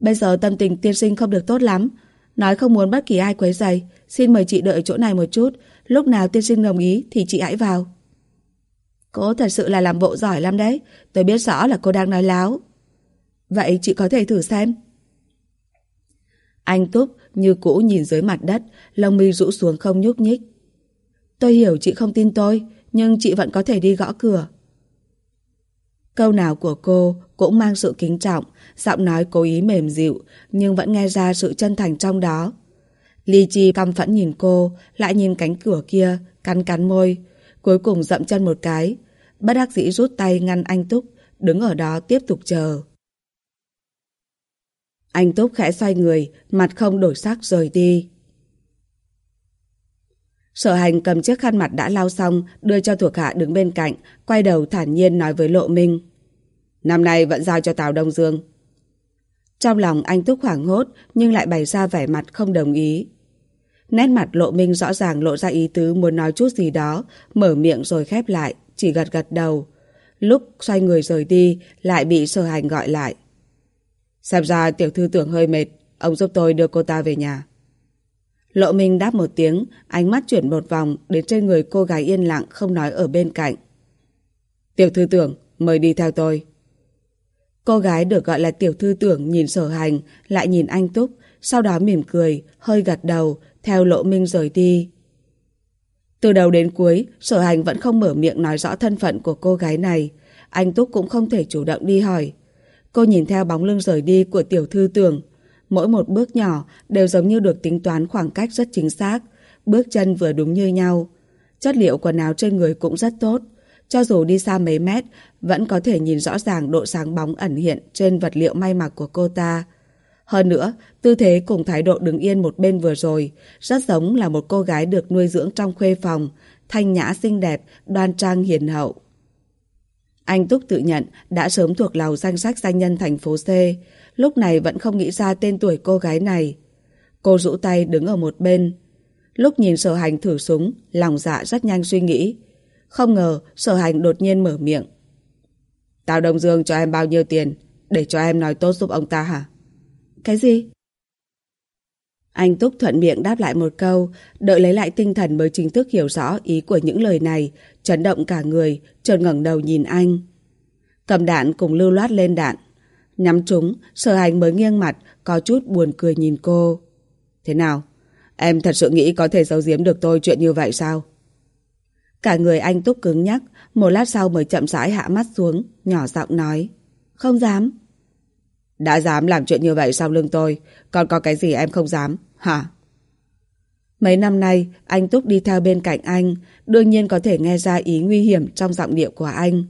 Bây giờ tâm tình tiên sinh không được tốt lắm, nói không muốn bất kỳ ai quấy rầy, xin mời chị đợi chỗ này một chút, lúc nào tiên sinh đồng ý thì chị hãy vào. Cô thật sự là làm bộ giỏi lắm đấy, tôi biết rõ là cô đang nói láo. Vậy chị có thể thử xem. Anh Túc như cũ nhìn dưới mặt đất, lông mi rũ xuống không nhúc nhích. Tôi hiểu chị không tin tôi, nhưng chị vẫn có thể đi gõ cửa. Câu nào của cô cũng mang sự kính trọng, giọng nói cố ý mềm dịu, nhưng vẫn nghe ra sự chân thành trong đó. Ly Chi căm phẫn nhìn cô, lại nhìn cánh cửa kia, cắn cắn môi, cuối cùng dậm chân một cái. Bất đắc dĩ rút tay ngăn anh Túc, đứng ở đó tiếp tục chờ. Anh Túc khẽ xoay người, mặt không đổi sắc rời đi. Sở hành cầm chiếc khăn mặt đã lau xong, đưa cho thuộc hạ đứng bên cạnh, quay đầu thản nhiên nói với Lộ Minh. Năm nay vẫn giao cho Tào Đông Dương. Trong lòng anh Túc hoảng hốt, nhưng lại bày ra vẻ mặt không đồng ý. Nét mặt Lộ Minh rõ ràng lộ ra ý tứ muốn nói chút gì đó, mở miệng rồi khép lại, chỉ gật gật đầu. Lúc xoay người rời đi, lại bị sở hành gọi lại. Xem ra tiểu thư tưởng hơi mệt, ông giúp tôi đưa cô ta về nhà. Lộ Minh đáp một tiếng, ánh mắt chuyển một vòng đến trên người cô gái yên lặng không nói ở bên cạnh. Tiểu thư tưởng, mời đi theo tôi. Cô gái được gọi là tiểu thư tưởng nhìn sở hành, lại nhìn anh Túc, sau đó mỉm cười, hơi gật đầu, theo lộ minh rời đi. Từ đầu đến cuối, sở hành vẫn không mở miệng nói rõ thân phận của cô gái này. Anh Túc cũng không thể chủ động đi hỏi. Cô nhìn theo bóng lưng rời đi của tiểu thư tưởng. Mỗi một bước nhỏ đều giống như được tính toán khoảng cách rất chính xác. Bước chân vừa đúng như nhau. Chất liệu quần áo trên người cũng rất tốt. Cho dù đi xa mấy mét, vẫn có thể nhìn rõ ràng độ sáng bóng ẩn hiện trên vật liệu may mặc của cô ta. Hơn nữa, tư thế cùng thái độ đứng yên một bên vừa rồi, rất giống là một cô gái được nuôi dưỡng trong khuê phòng, thanh nhã xinh đẹp, đoan trang hiền hậu. Anh Túc tự nhận đã sớm thuộc lầu danh sách danh nhân thành phố C, lúc này vẫn không nghĩ ra tên tuổi cô gái này. Cô rũ tay đứng ở một bên. Lúc nhìn sở hành thử súng, lòng dạ rất nhanh suy nghĩ. Không ngờ sở hành đột nhiên mở miệng. Tào Đông Dương cho em bao nhiêu tiền để cho em nói tốt giúp ông ta hả? Cái gì? Anh Túc thuận miệng đáp lại một câu, đợi lấy lại tinh thần mới chính thức hiểu rõ ý của những lời này, chấn động cả người, trợn ngẩng đầu nhìn anh. Cầm đạn cùng lưu loát lên đạn. Nhắm chúng, sở hành mới nghiêng mặt, có chút buồn cười nhìn cô. Thế nào? Em thật sự nghĩ có thể giấu giếm được tôi chuyện như vậy sao? Cả người anh Túc cứng nhắc, một lát sau mới chậm rãi hạ mắt xuống, nhỏ giọng nói. Không dám. Đã dám làm chuyện như vậy sau lưng tôi, còn có cái gì em không dám, hả? Mấy năm nay, anh Túc đi theo bên cạnh anh, đương nhiên có thể nghe ra ý nguy hiểm trong giọng điệu của anh.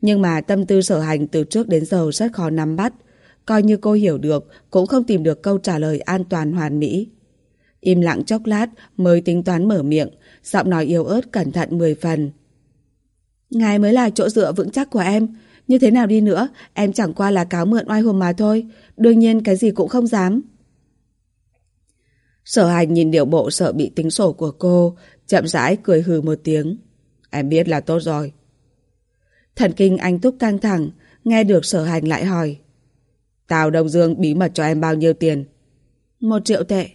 Nhưng mà tâm tư sở hành từ trước đến giờ rất khó nắm bắt. Coi như cô hiểu được, cũng không tìm được câu trả lời an toàn hoàn mỹ. Im lặng chốc lát mới tính toán mở miệng, giọng nói yếu ớt cẩn thận 10 phần. Ngài mới là chỗ dựa vững chắc của em. Như thế nào đi nữa, em chẳng qua là cáo mượn oai hùng mà thôi. Đương nhiên cái gì cũng không dám. Sở hành nhìn điệu bộ sợ bị tính sổ của cô, chậm rãi cười hừ một tiếng. Em biết là tốt rồi. Thần kinh anh túc căng thẳng, nghe được sở hành lại hỏi. Tào Đông Dương bí mật cho em bao nhiêu tiền? Một triệu tệ.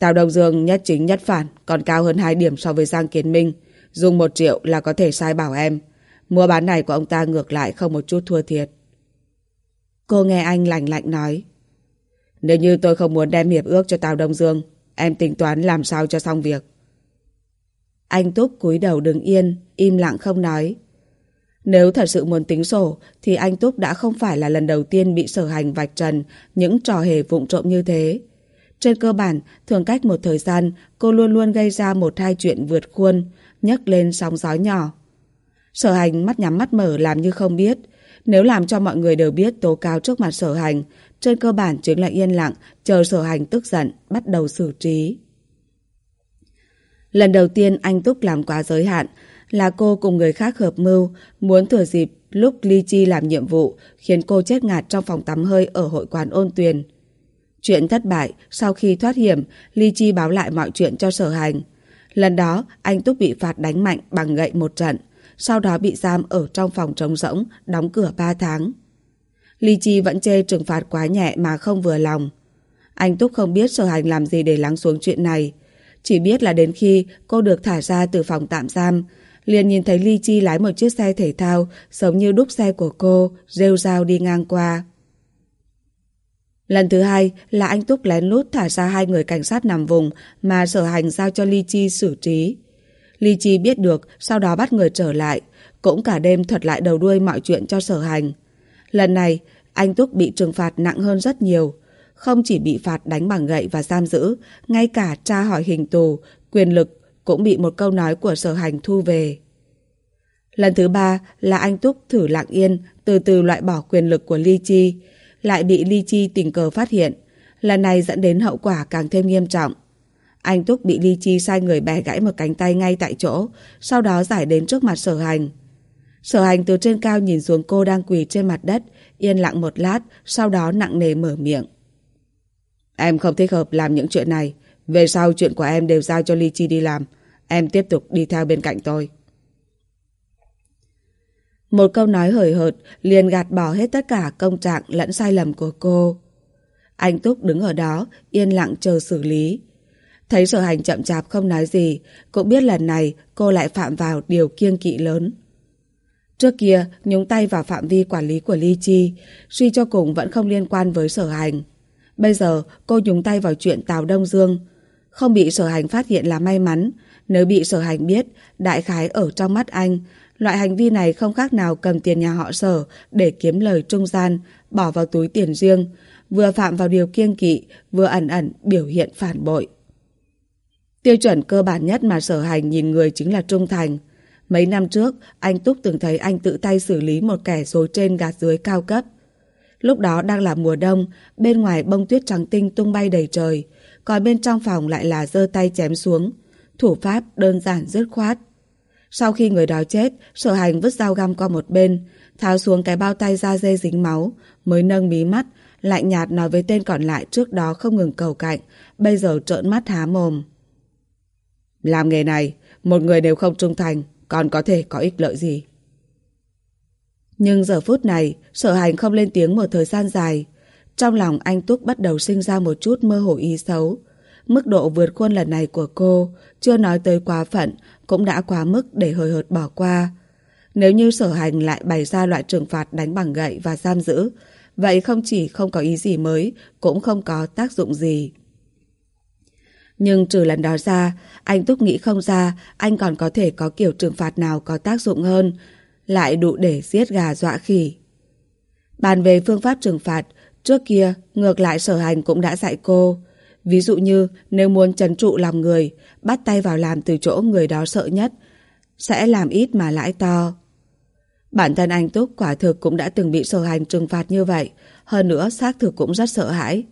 Tào Đông Dương nhất chính nhất phản, còn cao hơn 2 điểm so với Giang Kiến Minh. Dùng một triệu là có thể sai bảo em. Mua bán này của ông ta ngược lại không một chút thua thiệt. Cô nghe anh lạnh lạnh nói. Nếu như tôi không muốn đem hiệp ước cho Tào Đông Dương, em tính toán làm sao cho xong việc. Anh Túc cúi đầu đứng yên, im lặng không nói. Nếu thật sự muốn tính sổ, thì anh Túc đã không phải là lần đầu tiên bị sở hành vạch trần những trò hề vụng trộm như thế. Trên cơ bản, thường cách một thời gian, cô luôn luôn gây ra một hai chuyện vượt khuôn, nhấc lên sóng gió nhỏ. Sở hành mắt nhắm mắt mở làm như không biết. Nếu làm cho mọi người đều biết tố cáo trước mặt sở hành, trên cơ bản chính là yên lặng, chờ sở hành tức giận, bắt đầu xử trí. Lần đầu tiên anh Túc làm quá giới hạn, là cô cùng người khác hợp mưu, muốn thừa dịp lúc Ly Chi làm nhiệm vụ, khiến cô chết ngạt trong phòng tắm hơi ở hội quán ôn tuyền. Chuyện thất bại, sau khi thoát hiểm, Ly Chi báo lại mọi chuyện cho sở hành. Lần đó, anh Túc bị phạt đánh mạnh bằng gậy một trận, sau đó bị giam ở trong phòng trống rỗng, đóng cửa 3 tháng. Ly Chi vẫn chê trừng phạt quá nhẹ mà không vừa lòng. Anh Túc không biết sở hành làm gì để lắng xuống chuyện này. Chỉ biết là đến khi cô được thả ra từ phòng tạm giam, liền nhìn thấy Ly Chi lái một chiếc xe thể thao giống như đúc xe của cô, rêu rao đi ngang qua. Lần thứ hai là anh Túc lén lút thả ra hai người cảnh sát nằm vùng mà sở hành giao cho Ly Chi xử trí. Ly Chi biết được, sau đó bắt người trở lại, cũng cả đêm thuật lại đầu đuôi mọi chuyện cho sở hành. Lần này, anh Túc bị trừng phạt nặng hơn rất nhiều. Không chỉ bị phạt đánh bằng gậy và giam giữ, ngay cả tra hỏi hình tù, quyền lực cũng bị một câu nói của sở hành thu về. Lần thứ ba là anh Túc thử lặng yên, từ từ loại bỏ quyền lực của Ly Chi, lại bị Ly Chi tình cờ phát hiện. Lần này dẫn đến hậu quả càng thêm nghiêm trọng. Anh Túc bị Ly Chi sai người bẻ gãy một cánh tay ngay tại chỗ, sau đó giải đến trước mặt sở hành. Sở hành từ trên cao nhìn xuống cô đang quỳ trên mặt đất, yên lặng một lát, sau đó nặng nề mở miệng. Em không thích hợp làm những chuyện này. Về sau chuyện của em đều giao cho Ly Chi đi làm. Em tiếp tục đi theo bên cạnh tôi. Một câu nói hời hợt liền gạt bỏ hết tất cả công trạng lẫn sai lầm của cô. Anh Túc đứng ở đó, yên lặng chờ xử lý. Thấy sở hành chậm chạp không nói gì, cũng biết lần này cô lại phạm vào điều kiêng kỵ lớn. Trước kia, nhúng tay vào phạm vi quản lý của Ly Chi, suy cho cùng vẫn không liên quan với sở hành. Bây giờ, cô nhúng tay vào chuyện Tào Đông Dương. Không bị sở hành phát hiện là may mắn, nếu bị sở hành biết, đại khái ở trong mắt anh, loại hành vi này không khác nào cầm tiền nhà họ sở để kiếm lời trung gian, bỏ vào túi tiền riêng, vừa phạm vào điều kiêng kỵ, vừa ẩn ẩn biểu hiện phản bội. Tiêu chuẩn cơ bản nhất mà sở hành nhìn người chính là trung thành. Mấy năm trước, anh Túc từng thấy anh tự tay xử lý một kẻ dối trên gạt dưới cao cấp. Lúc đó đang là mùa đông, bên ngoài bông tuyết trắng tinh tung bay đầy trời, còn bên trong phòng lại là giơ tay chém xuống. Thủ pháp đơn giản dứt khoát. Sau khi người đó chết, sở hành vứt dao găm qua một bên, tháo xuống cái bao tay da dê dính máu, mới nâng mí mắt, lạnh nhạt nói với tên còn lại trước đó không ngừng cầu cạnh, bây giờ trợn mắt há mồm. Làm nghề này, một người đều không trung thành, còn có thể có ích lợi gì? Nhưng giờ phút này, sở hành không lên tiếng một thời gian dài. Trong lòng anh Túc bắt đầu sinh ra một chút mơ hồ ý xấu. Mức độ vượt khuôn lần này của cô, chưa nói tới quá phận, cũng đã quá mức để hời hợt bỏ qua. Nếu như sở hành lại bày ra loại trừng phạt đánh bằng gậy và giam giữ, vậy không chỉ không có ý gì mới, cũng không có tác dụng gì. Nhưng trừ lần đó ra, anh Túc nghĩ không ra anh còn có thể có kiểu trừng phạt nào có tác dụng hơn, lại đủ để giết gà dọa khỉ. Bàn về phương pháp trừng phạt, trước kia ngược lại sở hành cũng đã dạy cô. Ví dụ như nếu muốn trấn trụ lòng người, bắt tay vào làm từ chỗ người đó sợ nhất, sẽ làm ít mà lãi to. Bản thân anh Túc quả thực cũng đã từng bị sở hành trừng phạt như vậy, hơn nữa xác thực cũng rất sợ hãi.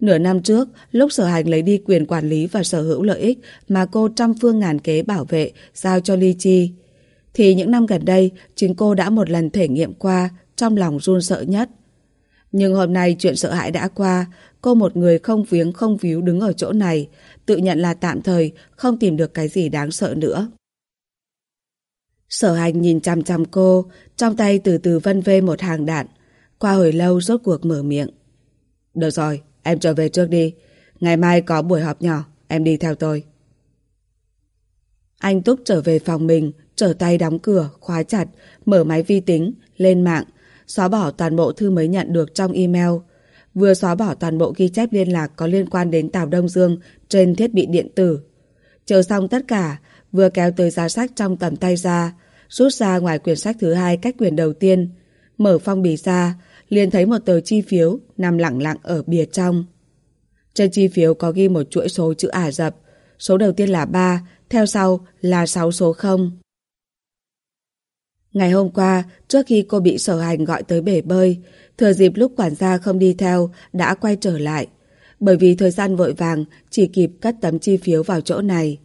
Nửa năm trước, lúc sở hành lấy đi quyền quản lý và sở hữu lợi ích mà cô trăm phương ngàn kế bảo vệ, giao cho Ly Chi, thì những năm gần đây chính cô đã một lần thể nghiệm qua trong lòng run sợ nhất. Nhưng hôm nay chuyện sợ hãi đã qua, cô một người không viếng không víu đứng ở chỗ này, tự nhận là tạm thời, không tìm được cái gì đáng sợ nữa. Sở hành nhìn chăm chăm cô, trong tay từ từ vân vê một hàng đạn. Qua hồi lâu rốt cuộc mở miệng. Được rồi, em trở về trước đi. Ngày mai có buổi họp nhỏ, em đi theo tôi. Anh Túc trở về phòng mình, trở tay đóng cửa, khóa chặt, mở máy vi tính, lên mạng, xóa bỏ toàn bộ thư mới nhận được trong email. Vừa xóa bỏ toàn bộ ghi chép liên lạc có liên quan đến Tào Đông Dương trên thiết bị điện tử. Chờ xong tất cả, vừa kéo tới giá sách trong tầm tay ra, rút ra ngoài quyển sách thứ hai cách quyển đầu tiên, mở phong bì ra, liền thấy một tờ chi phiếu nằm lặng lặng ở bìa trong. Trên chi phiếu có ghi một chuỗi số chữ Ả Rập, số đầu tiên là 3, theo sau là 6 số 0. Ngày hôm qua, trước khi cô bị sở hành gọi tới bể bơi, thừa dịp lúc quản gia không đi theo, đã quay trở lại. Bởi vì thời gian vội vàng, chỉ kịp cắt tấm chi phiếu vào chỗ này.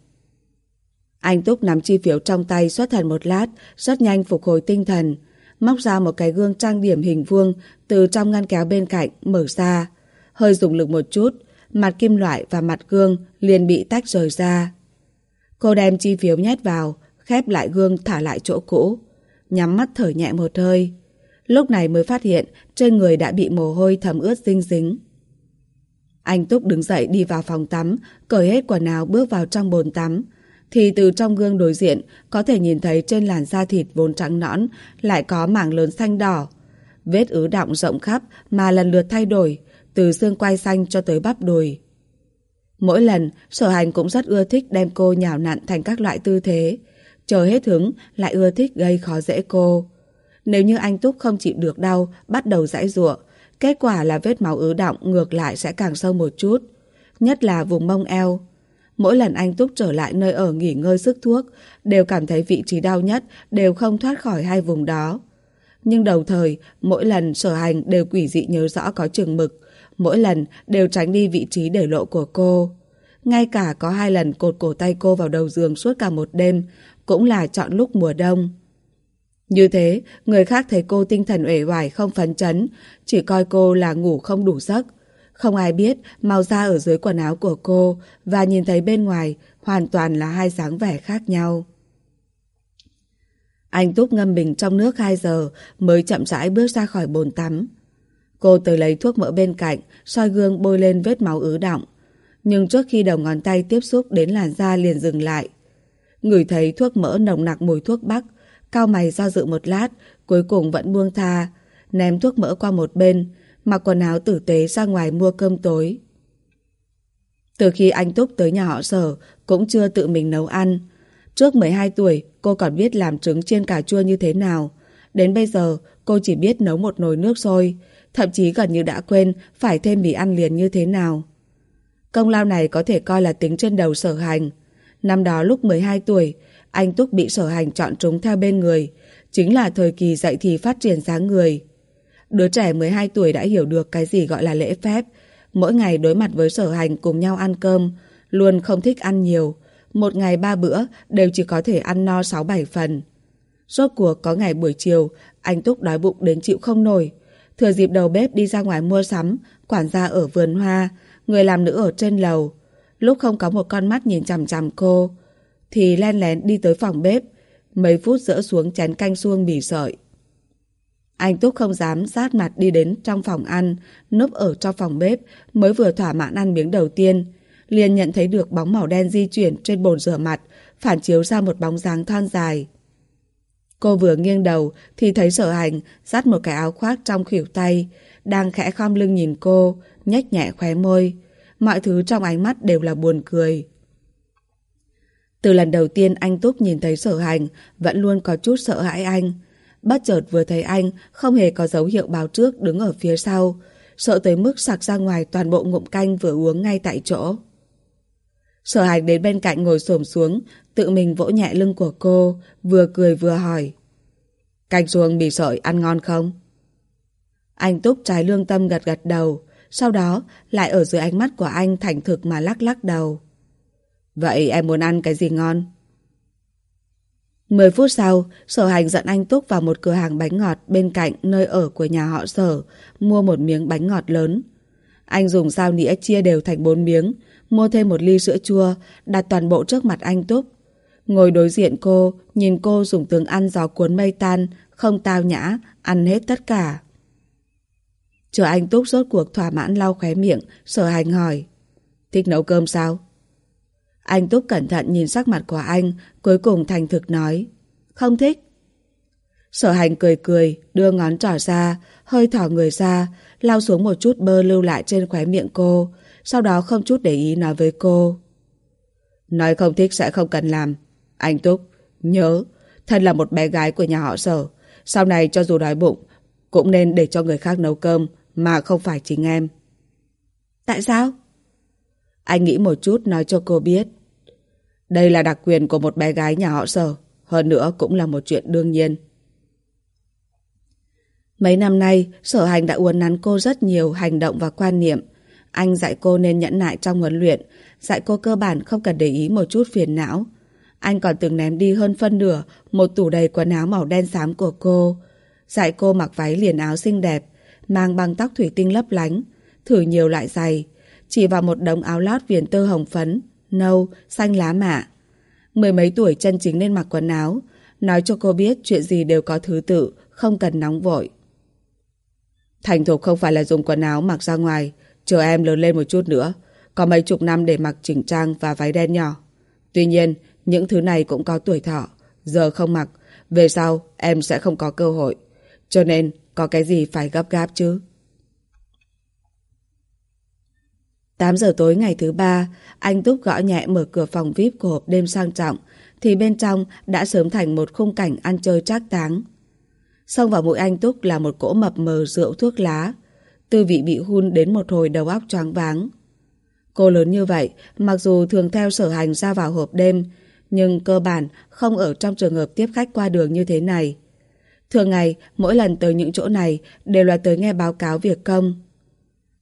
Anh Túc nắm chi phiếu trong tay xuất thần một lát, rất nhanh phục hồi tinh thần. Móc ra một cái gương trang điểm hình vuông từ trong ngăn kéo bên cạnh, mở ra. Hơi dùng lực một chút, mặt kim loại và mặt gương liền bị tách rời ra. Cô đem chi phiếu nhét vào, khép lại gương thả lại chỗ cũ. Nhắm mắt thở nhẹ một hơi. Lúc này mới phát hiện trên người đã bị mồ hôi thấm ướt dinh dính. Anh Túc đứng dậy đi vào phòng tắm, cởi hết quần áo bước vào trong bồn tắm, thì từ trong gương đối diện có thể nhìn thấy trên làn da thịt vốn trắng nõn lại có mảng lớn xanh đỏ. Vết ứ động rộng khắp mà lần lượt thay đổi, từ xương quai xanh cho tới bắp đùi. Mỗi lần, sở hành cũng rất ưa thích đem cô nhào nặn thành các loại tư thế trời hết hứng, lại ưa thích gây khó dễ cô. Nếu như anh Túc không chịu được đau, bắt đầu dãi rụa, kết quả là vết máu ứ động ngược lại sẽ càng sâu một chút. Nhất là vùng mông eo. Mỗi lần anh Túc trở lại nơi ở nghỉ ngơi sức thuốc, đều cảm thấy vị trí đau nhất, đều không thoát khỏi hai vùng đó. Nhưng đầu thời, mỗi lần sở hành đều quỷ dị nhớ rõ có trường mực, mỗi lần đều tránh đi vị trí để lộ của cô. Ngay cả có hai lần cột cổ tay cô vào đầu giường suốt cả một đêm, cũng là chọn lúc mùa đông. Như thế, người khác thấy cô tinh thần uể oải không phấn chấn, chỉ coi cô là ngủ không đủ giấc, không ai biết màu da ở dưới quần áo của cô và nhìn thấy bên ngoài hoàn toàn là hai dáng vẻ khác nhau. Anh Túc ngâm bình trong nước 2 giờ mới chậm rãi bước ra khỏi bồn tắm. Cô tới lấy thuốc mỡ bên cạnh, soi gương bôi lên vết máu ứ động. Nhưng trước khi đầu ngón tay tiếp xúc đến làn da liền dừng lại. Ngửi thấy thuốc mỡ nồng nặc mùi thuốc bắc, cao mày do dự một lát, cuối cùng vẫn buông tha, ném thuốc mỡ qua một bên, mặc quần áo tử tế ra ngoài mua cơm tối. Từ khi anh Túc tới nhà họ sở, cũng chưa tự mình nấu ăn. Trước 12 tuổi, cô còn biết làm trứng chiên cà chua như thế nào. Đến bây giờ, cô chỉ biết nấu một nồi nước sôi, thậm chí gần như đã quên phải thêm mì ăn liền như thế nào. Công lao này có thể coi là tính trên đầu sở hành. Năm đó lúc 12 tuổi, anh Túc bị sở hành chọn trúng theo bên người, chính là thời kỳ dạy thì phát triển dáng người. Đứa trẻ 12 tuổi đã hiểu được cái gì gọi là lễ phép. Mỗi ngày đối mặt với sở hành cùng nhau ăn cơm, luôn không thích ăn nhiều. Một ngày ba bữa đều chỉ có thể ăn no 6-7 phần. Rốt cuộc có ngày buổi chiều, anh Túc đói bụng đến chịu không nổi. Thừa dịp đầu bếp đi ra ngoài mua sắm, quản gia ở vườn hoa, người làm nữ ở trên lầu. Lúc không có một con mắt nhìn chằm chằm cô, thì len lén đi tới phòng bếp, mấy phút dỡ xuống chén canh xuông mì sợi. Anh Túc không dám sát mặt đi đến trong phòng ăn, núp ở trong phòng bếp, mới vừa thỏa mãn ăn miếng đầu tiên. Liền nhận thấy được bóng màu đen di chuyển trên bồn rửa mặt, phản chiếu ra một bóng dáng thon dài. Cô vừa nghiêng đầu thì thấy sở hành dắt một cái áo khoác trong khỉu tay, đang khẽ khom lưng nhìn cô, nhếch nhẹ khóe môi. Mọi thứ trong ánh mắt đều là buồn cười. Từ lần đầu tiên anh Túc nhìn thấy sở hành, vẫn luôn có chút sợ hãi anh. Bất chợt vừa thấy anh, không hề có dấu hiệu báo trước đứng ở phía sau. Sợ tới mức sạc ra ngoài toàn bộ ngụm canh vừa uống ngay tại chỗ. Sở hành đến bên cạnh ngồi xổm xuống, tự mình vỗ nhẹ lưng của cô, vừa cười vừa hỏi. Canh xuông mì sợi ăn ngon không? Anh Túc trái lương tâm gật gật đầu, sau đó lại ở dưới ánh mắt của anh thành thực mà lắc lắc đầu. Vậy em muốn ăn cái gì ngon? Mười phút sau, sở hành dẫn anh Túc vào một cửa hàng bánh ngọt bên cạnh nơi ở của nhà họ sở, mua một miếng bánh ngọt lớn. Anh dùng dao nĩa chia đều thành bốn miếng, mua thêm một ly sữa chua, đặt toàn bộ trước mặt anh Túc. Ngồi đối diện cô, nhìn cô dùng tướng ăn gió cuốn mây tan, không tao nhã, ăn hết tất cả. Chờ anh Túc rốt cuộc thỏa mãn lau khóe miệng, sở hành hỏi. Thích nấu cơm sao? Anh Túc cẩn thận nhìn sắc mặt của anh, cuối cùng thành thực nói. Không thích. Sở hành cười cười, đưa ngón trỏ ra, hơi thỏ người ra, lau xuống một chút bơ lưu lại trên khóe miệng cô, sau đó không chút để ý nói với cô. Nói không thích sẽ không cần làm. Anh Túc, nhớ, thân là một bé gái của nhà họ sở, sau này cho dù đói bụng, cũng nên để cho người khác nấu cơm, mà không phải chính em. Tại sao? Anh nghĩ một chút nói cho cô biết. Đây là đặc quyền của một bé gái nhà họ sở, hơn nữa cũng là một chuyện đương nhiên. Mấy năm nay, sở hành đã uốn nắn cô rất nhiều hành động và quan niệm. Anh dạy cô nên nhẫn nại trong huấn luyện, dạy cô cơ bản không cần để ý một chút phiền não. Anh còn từng ném đi hơn phân nửa một tủ đầy quần áo màu đen xám của cô. Dạy cô mặc váy liền áo xinh đẹp, mang băng tóc thủy tinh lấp lánh, thử nhiều loại giày, chỉ vào một đống áo lót viền tơ hồng phấn, nâu, xanh lá mạ. Mười mấy tuổi chân chính nên mặc quần áo, nói cho cô biết chuyện gì đều có thứ tự, không cần nóng vội. Thành thục không phải là dùng quần áo mặc ra ngoài, chờ em lớn lên một chút nữa, có mấy chục năm để mặc chỉnh trang và váy đen nhỏ. Tuy nhiên, những thứ này cũng có tuổi thọ, giờ không mặc, về sau em sẽ không có cơ hội. Cho nên, có cái gì phải gấp gáp chứ? 8 giờ tối ngày thứ ba, anh Túc gõ nhẹ mở cửa phòng VIP của hộp đêm sang trọng, thì bên trong đã sớm thành một khung cảnh ăn chơi trác táng. Xông vào mũi anh Túc là một cỗ mập mờ rượu thuốc lá, tư vị bị hun đến một hồi đầu óc choáng váng. Cô lớn như vậy, mặc dù thường theo sở hành ra vào hộp đêm, nhưng cơ bản không ở trong trường hợp tiếp khách qua đường như thế này. Thường ngày, mỗi lần tới những chỗ này đều là tới nghe báo cáo việc công.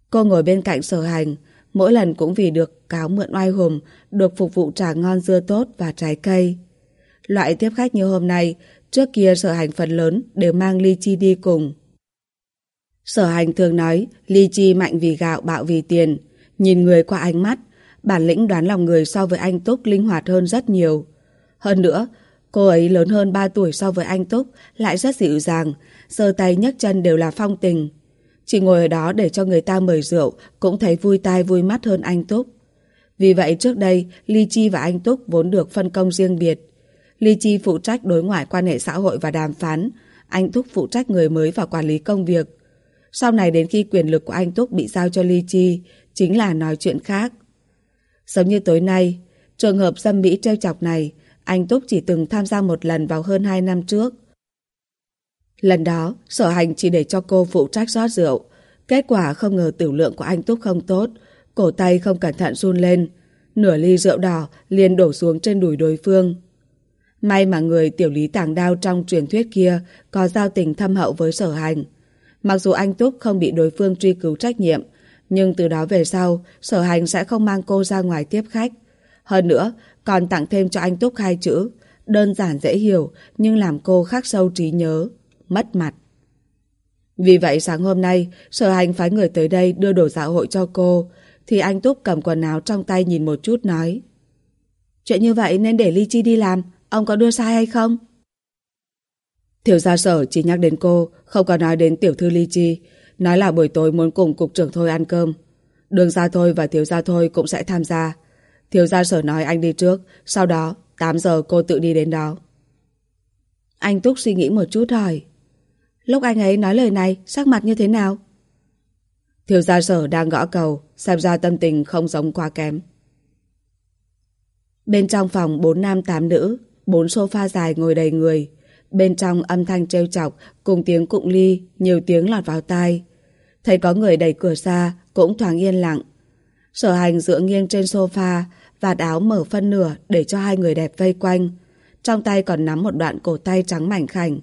Cô ngồi bên cạnh sở hành, mỗi lần cũng vì được cáo mượn oai hùng, được phục vụ trà ngon dưa tốt và trái cây. Loại tiếp khách như hôm nay, trước kia sở hành phần lớn đều mang ly chi đi cùng. Sở hành thường nói, ly chi mạnh vì gạo bạo vì tiền. Nhìn người qua ánh mắt, bản lĩnh đoán lòng người so với anh Túc linh hoạt hơn rất nhiều. Hơn nữa, cô ấy lớn hơn 3 tuổi so với anh Túc, lại rất dịu dàng, giơ tay nhấc chân đều là phong tình. Chỉ ngồi ở đó để cho người ta mời rượu cũng thấy vui tai vui mắt hơn anh Túc. Vì vậy trước đây, Ly Chi và anh Túc vốn được phân công riêng biệt. Ly Chi phụ trách đối ngoại quan hệ xã hội và đàm phán, anh Túc phụ trách người mới và quản lý công việc. Sau này đến khi quyền lực của anh Túc bị giao cho Ly Chi, chính là nói chuyện khác. Giống như tối nay, trường hợp dâm mỹ trêu chọc này, anh Túc chỉ từng tham gia một lần vào hơn 2 năm trước. Lần đó, sở hành chỉ để cho cô phụ trách rót rượu. Kết quả không ngờ tiểu lượng của anh Túc không tốt, cổ tay không cẩn thận run lên. Nửa ly rượu đỏ liền đổ xuống trên đùi đối phương. May mà người tiểu lý tàng đao trong truyền thuyết kia có giao tình thâm hậu với sở hành. Mặc dù anh Túc không bị đối phương truy cứu trách nhiệm, nhưng từ đó về sau, sở hành sẽ không mang cô ra ngoài tiếp khách. Hơn nữa, còn tặng thêm cho anh Túc hai chữ, đơn giản dễ hiểu nhưng làm cô khắc sâu trí nhớ mất mặt. Vì vậy sáng hôm nay, sở hành phái người tới đây đưa đồ dạ hội cho cô, thì anh Túc cầm quần áo trong tay nhìn một chút nói. Chuyện như vậy nên để Ly Chi đi làm, ông có đưa sai hay không? Thiếu gia sở chỉ nhắc đến cô, không có nói đến tiểu thư ly chi. Nói là buổi tối muốn cùng cục trưởng thôi ăn cơm. Đường gia thôi và thiếu gia thôi cũng sẽ tham gia. Thiếu gia sở nói anh đi trước, sau đó 8 giờ cô tự đi đến đó. Anh Túc suy nghĩ một chút hỏi. Lúc anh ấy nói lời này, sắc mặt như thế nào? Thiếu gia sở đang gõ cầu, xem ra tâm tình không giống quá kém. Bên trong phòng 4 nam 8 nữ, bốn sofa dài ngồi đầy người. Bên trong âm thanh trêu chọc cùng tiếng cụng ly, nhiều tiếng lọt vào tai. Thấy có người đẩy cửa ra, cũng thoáng yên lặng. Sở hành dựa nghiêng trên sofa, vạt áo mở phân nửa để cho hai người đẹp vây quanh. Trong tay còn nắm một đoạn cổ tay trắng mảnh khảnh.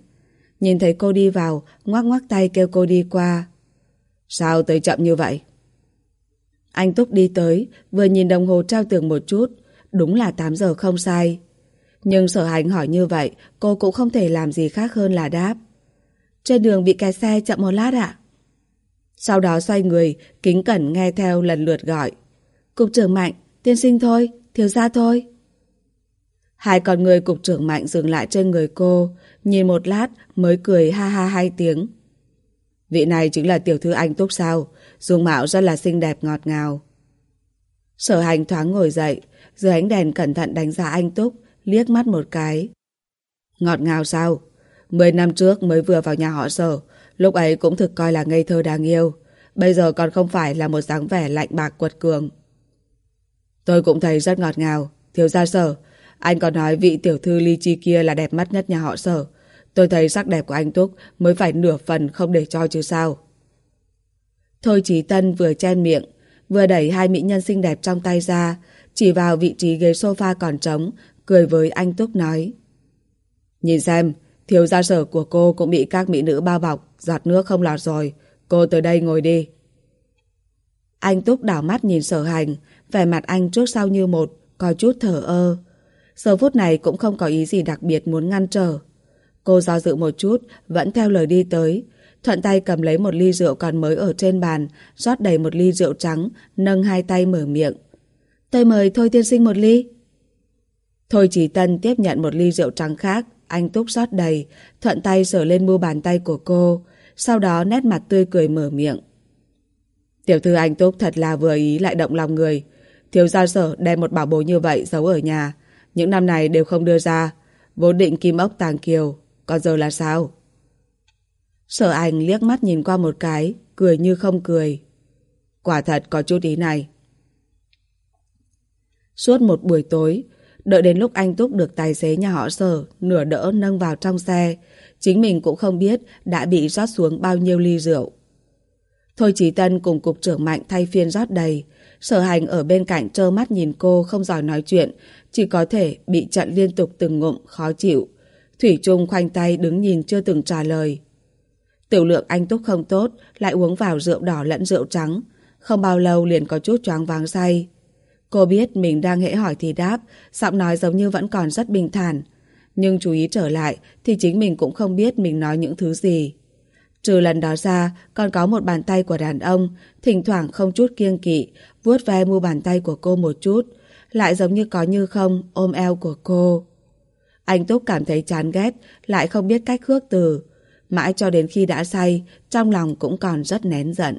Nhìn thấy cô đi vào, ngoắc ngoắc tay kêu cô đi qua. Sao tới chậm như vậy? Anh Túc đi tới, vừa nhìn đồng hồ treo tường một chút, đúng là 8 giờ không sai. Nhưng sở hành hỏi như vậy, cô cũng không thể làm gì khác hơn là đáp. Trên đường bị kẹt xe chậm một lát ạ. Sau đó xoay người, kính cẩn nghe theo lần lượt gọi. Cục trưởng Mạnh, tiên sinh thôi, thiếu gia thôi. Hai con người cục trưởng Mạnh dừng lại trên người cô, nhìn một lát mới cười ha ha hai tiếng. Vị này chính là tiểu thư anh Túc sao, dung mạo rất là xinh đẹp ngọt ngào. Sở hành thoáng ngồi dậy, dưới ánh đèn cẩn thận đánh giá anh Túc, liếc mắt một cái. Ngọt ngào sao? Mười năm trước mới vừa vào nhà họ sở, lúc ấy cũng thực coi là ngây thơ đáng yêu. Bây giờ còn không phải là một dáng vẻ lạnh bạc quật cường. Tôi cũng thấy rất ngọt ngào, thiếu gia sở. Anh còn nói vị tiểu thư ly chi kia là đẹp mắt nhất nhà họ sở. Tôi thấy sắc đẹp của anh Túc mới phải nửa phần không để cho chứ sao. Thôi Chí Tân vừa chen miệng, vừa đẩy hai mỹ nhân xinh đẹp trong tay ra, chỉ vào vị trí ghế sofa còn trống, cười với anh Túc nói. Nhìn xem, thiếu gia sở của cô cũng bị các mỹ nữ bao bọc, giọt nước không lọt rồi. Cô tới đây ngồi đi. Anh Túc đảo mắt nhìn sở hành, vẻ mặt anh trước sau như một, có chút thở ơ. Giờ phút này cũng không có ý gì đặc biệt muốn ngăn trở. Cô do dự một chút, vẫn theo lời đi tới. Thuận tay cầm lấy một ly rượu còn mới ở trên bàn, rót đầy một ly rượu trắng, nâng hai tay mở miệng. Tôi mời Thôi tiên sinh một ly. Thôi chỉ tân tiếp nhận một ly rượu trắng khác, anh túc rót đầy, thuận tay sờ lên mu bàn tay của cô, sau đó nét mặt tươi cười mở miệng. Tiểu thư anh Túc thật là vừa ý lại động lòng người. Thiếu gia sở đem một bảo bối như vậy giấu ở nhà. Những năm này đều không đưa ra. Vốn định kim ốc tàng kiều. Còn giờ là sao? Sở ảnh liếc mắt nhìn qua một cái, cười như không cười. Quả thật có chút ý này. Suốt một buổi tối, đợi đến lúc anh Túc được tài xế nhà họ sở nửa đỡ nâng vào trong xe, chính mình cũng không biết đã bị rót xuống bao nhiêu ly rượu. Thôi Chí Tân cùng cục trưởng Mạnh thay phiên rót đầy, sở hành ở bên cạnh trơ mắt nhìn cô không giỏi nói chuyện, chỉ có thể bị trận liên tục từng ngụm khó chịu. Thủy Trung khoanh tay đứng nhìn chưa từng trả lời. Tiểu lượng anh Túc không tốt, lại uống vào rượu đỏ lẫn rượu trắng. Không bao lâu liền có chút choáng váng say. Cô biết mình đang hễ hỏi thì đáp, giọng nói giống như vẫn còn rất bình thản. Nhưng chú ý trở lại thì chính mình cũng không biết mình nói những thứ gì. Trừ lần đó ra, còn có một bàn tay của đàn ông, thỉnh thoảng không chút kiêng kỵ, vuốt ve mu bàn tay của cô một chút, lại giống như có như không ôm eo của cô. Anh Túc cảm thấy chán ghét, lại không biết cách khước từ. Mãi cho đến khi đã say, trong lòng cũng còn rất nén giận.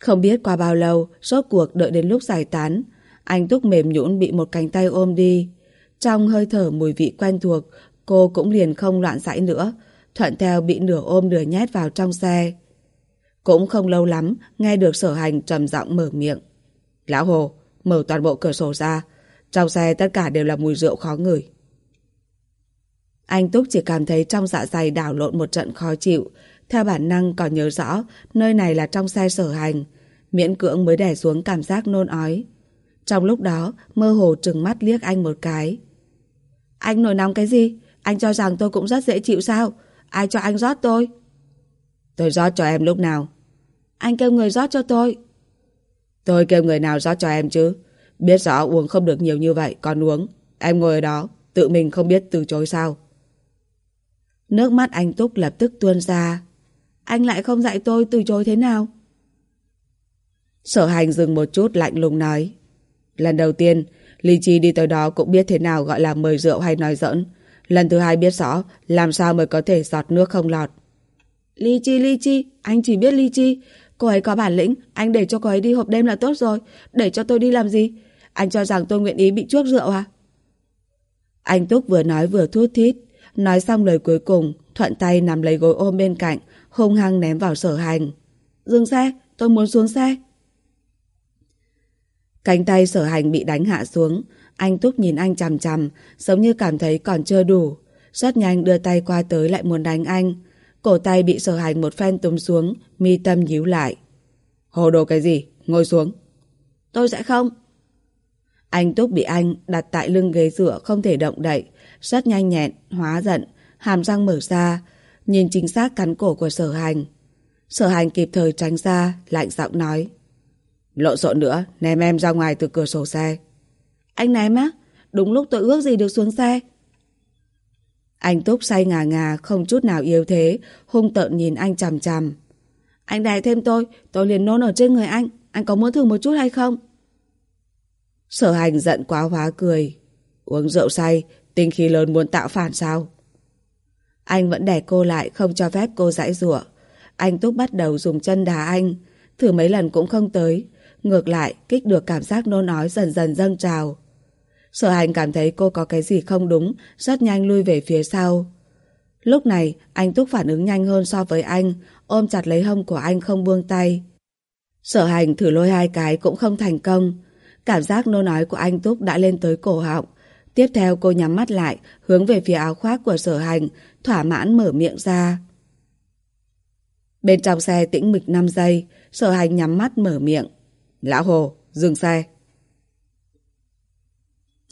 Không biết qua bao lâu, rốt cuộc đợi đến lúc giải tán, anh Túc mềm nhũn bị một cánh tay ôm đi. Trong hơi thở mùi vị quen thuộc, cô cũng liền không loạn sãi nữa, thuận theo bị nửa ôm nửa nhét vào trong xe. Cũng không lâu lắm, nghe được sở hành trầm giọng mở miệng. Lão Hồ, mở toàn bộ cửa sổ ra. Trong xe tất cả đều là mùi rượu khó ngửi. Anh Túc chỉ cảm thấy trong dạ dày đảo lộn một trận khó chịu. Theo bản năng còn nhớ rõ, nơi này là trong xe sở hành. Miễn cưỡng mới đè xuống cảm giác nôn ói. Trong lúc đó, mơ hồ trừng mắt liếc anh một cái. Anh nổi nóng cái gì? Anh cho rằng tôi cũng rất dễ chịu sao? Ai cho anh rót tôi? Tôi rót cho em lúc nào? Anh kêu người rót cho tôi. Tôi kêu người nào rót cho em chứ? Biết rõ uống không được nhiều như vậy, còn uống. Em ngồi ở đó, tự mình không biết từ chối sao? Nước mắt anh Túc lập tức tuôn ra. Anh lại không dạy tôi từ chối thế nào? Sở hành dừng một chút lạnh lùng nói. Lần đầu tiên, Lý Chi đi tới đó cũng biết thế nào gọi là mời rượu hay nói giỡn. Lần thứ hai biết rõ làm sao mới có thể giọt nước không lọt. Ly Chi, Ly Chi, anh chỉ biết Ly Chi. Cô ấy có bản lĩnh, anh để cho cô ấy đi hộp đêm là tốt rồi. Để cho tôi đi làm gì? Anh cho rằng tôi nguyện ý bị chuốc rượu à? Anh Túc vừa nói vừa thút thít. Nói xong lời cuối cùng, thuận tay nằm lấy gối ôm bên cạnh, hung hăng ném vào sở hành. Dừng xe, tôi muốn xuống xe. Cánh tay sở hành bị đánh hạ xuống, anh Túc nhìn anh chằm chằm, giống như cảm thấy còn chưa đủ. Rất nhanh đưa tay qua tới lại muốn đánh anh. Cổ tay bị sở hành một phen túm xuống, mi tâm nhíu lại. Hồ đồ cái gì? Ngồi xuống. Tôi sẽ không. Anh Túc bị anh đặt tại lưng ghế dựa không thể động đậy, rất nhanh nhẹn, hóa giận, hàm răng mở ra, nhìn chính xác cắn cổ của sở hành. Sở hành kịp thời tránh ra, lạnh giọng nói. lộn xộn nữa, ném em ra ngoài từ cửa sổ xe. Anh ném á? Đúng lúc tôi ước gì được xuống xe. Anh Túc say ngà ngà, không chút nào yếu thế, hung tợn nhìn anh chằm chằm. Anh đè thêm tôi, tôi liền nôn ở trên người anh. Anh có muốn thử một chút hay không? Sở hành giận quá hóa cười. Uống rượu say, tinh khí lớn muốn tạo phản sao? Anh vẫn đè cô lại, không cho phép cô giải rủa. Anh Túc bắt đầu dùng chân đá anh. Thử mấy lần cũng không tới. Ngược lại, kích được cảm giác nôn ói dần dần dâng trào. Sở hành cảm thấy cô có cái gì không đúng, rất nhanh lui về phía sau. Lúc này, anh Túc phản ứng nhanh hơn so với anh, ôm chặt lấy hông của anh không buông tay. Sở hành thử lôi hai cái cũng không thành công. Cảm giác nô nói của anh Túc đã lên tới cổ họng. Tiếp theo cô nhắm mắt lại, hướng về phía áo khoác của sở hành, thỏa mãn mở miệng ra. Bên trong xe tĩnh mịch 5 giây, sở hành nhắm mắt mở miệng. Lão Hồ, dừng xe.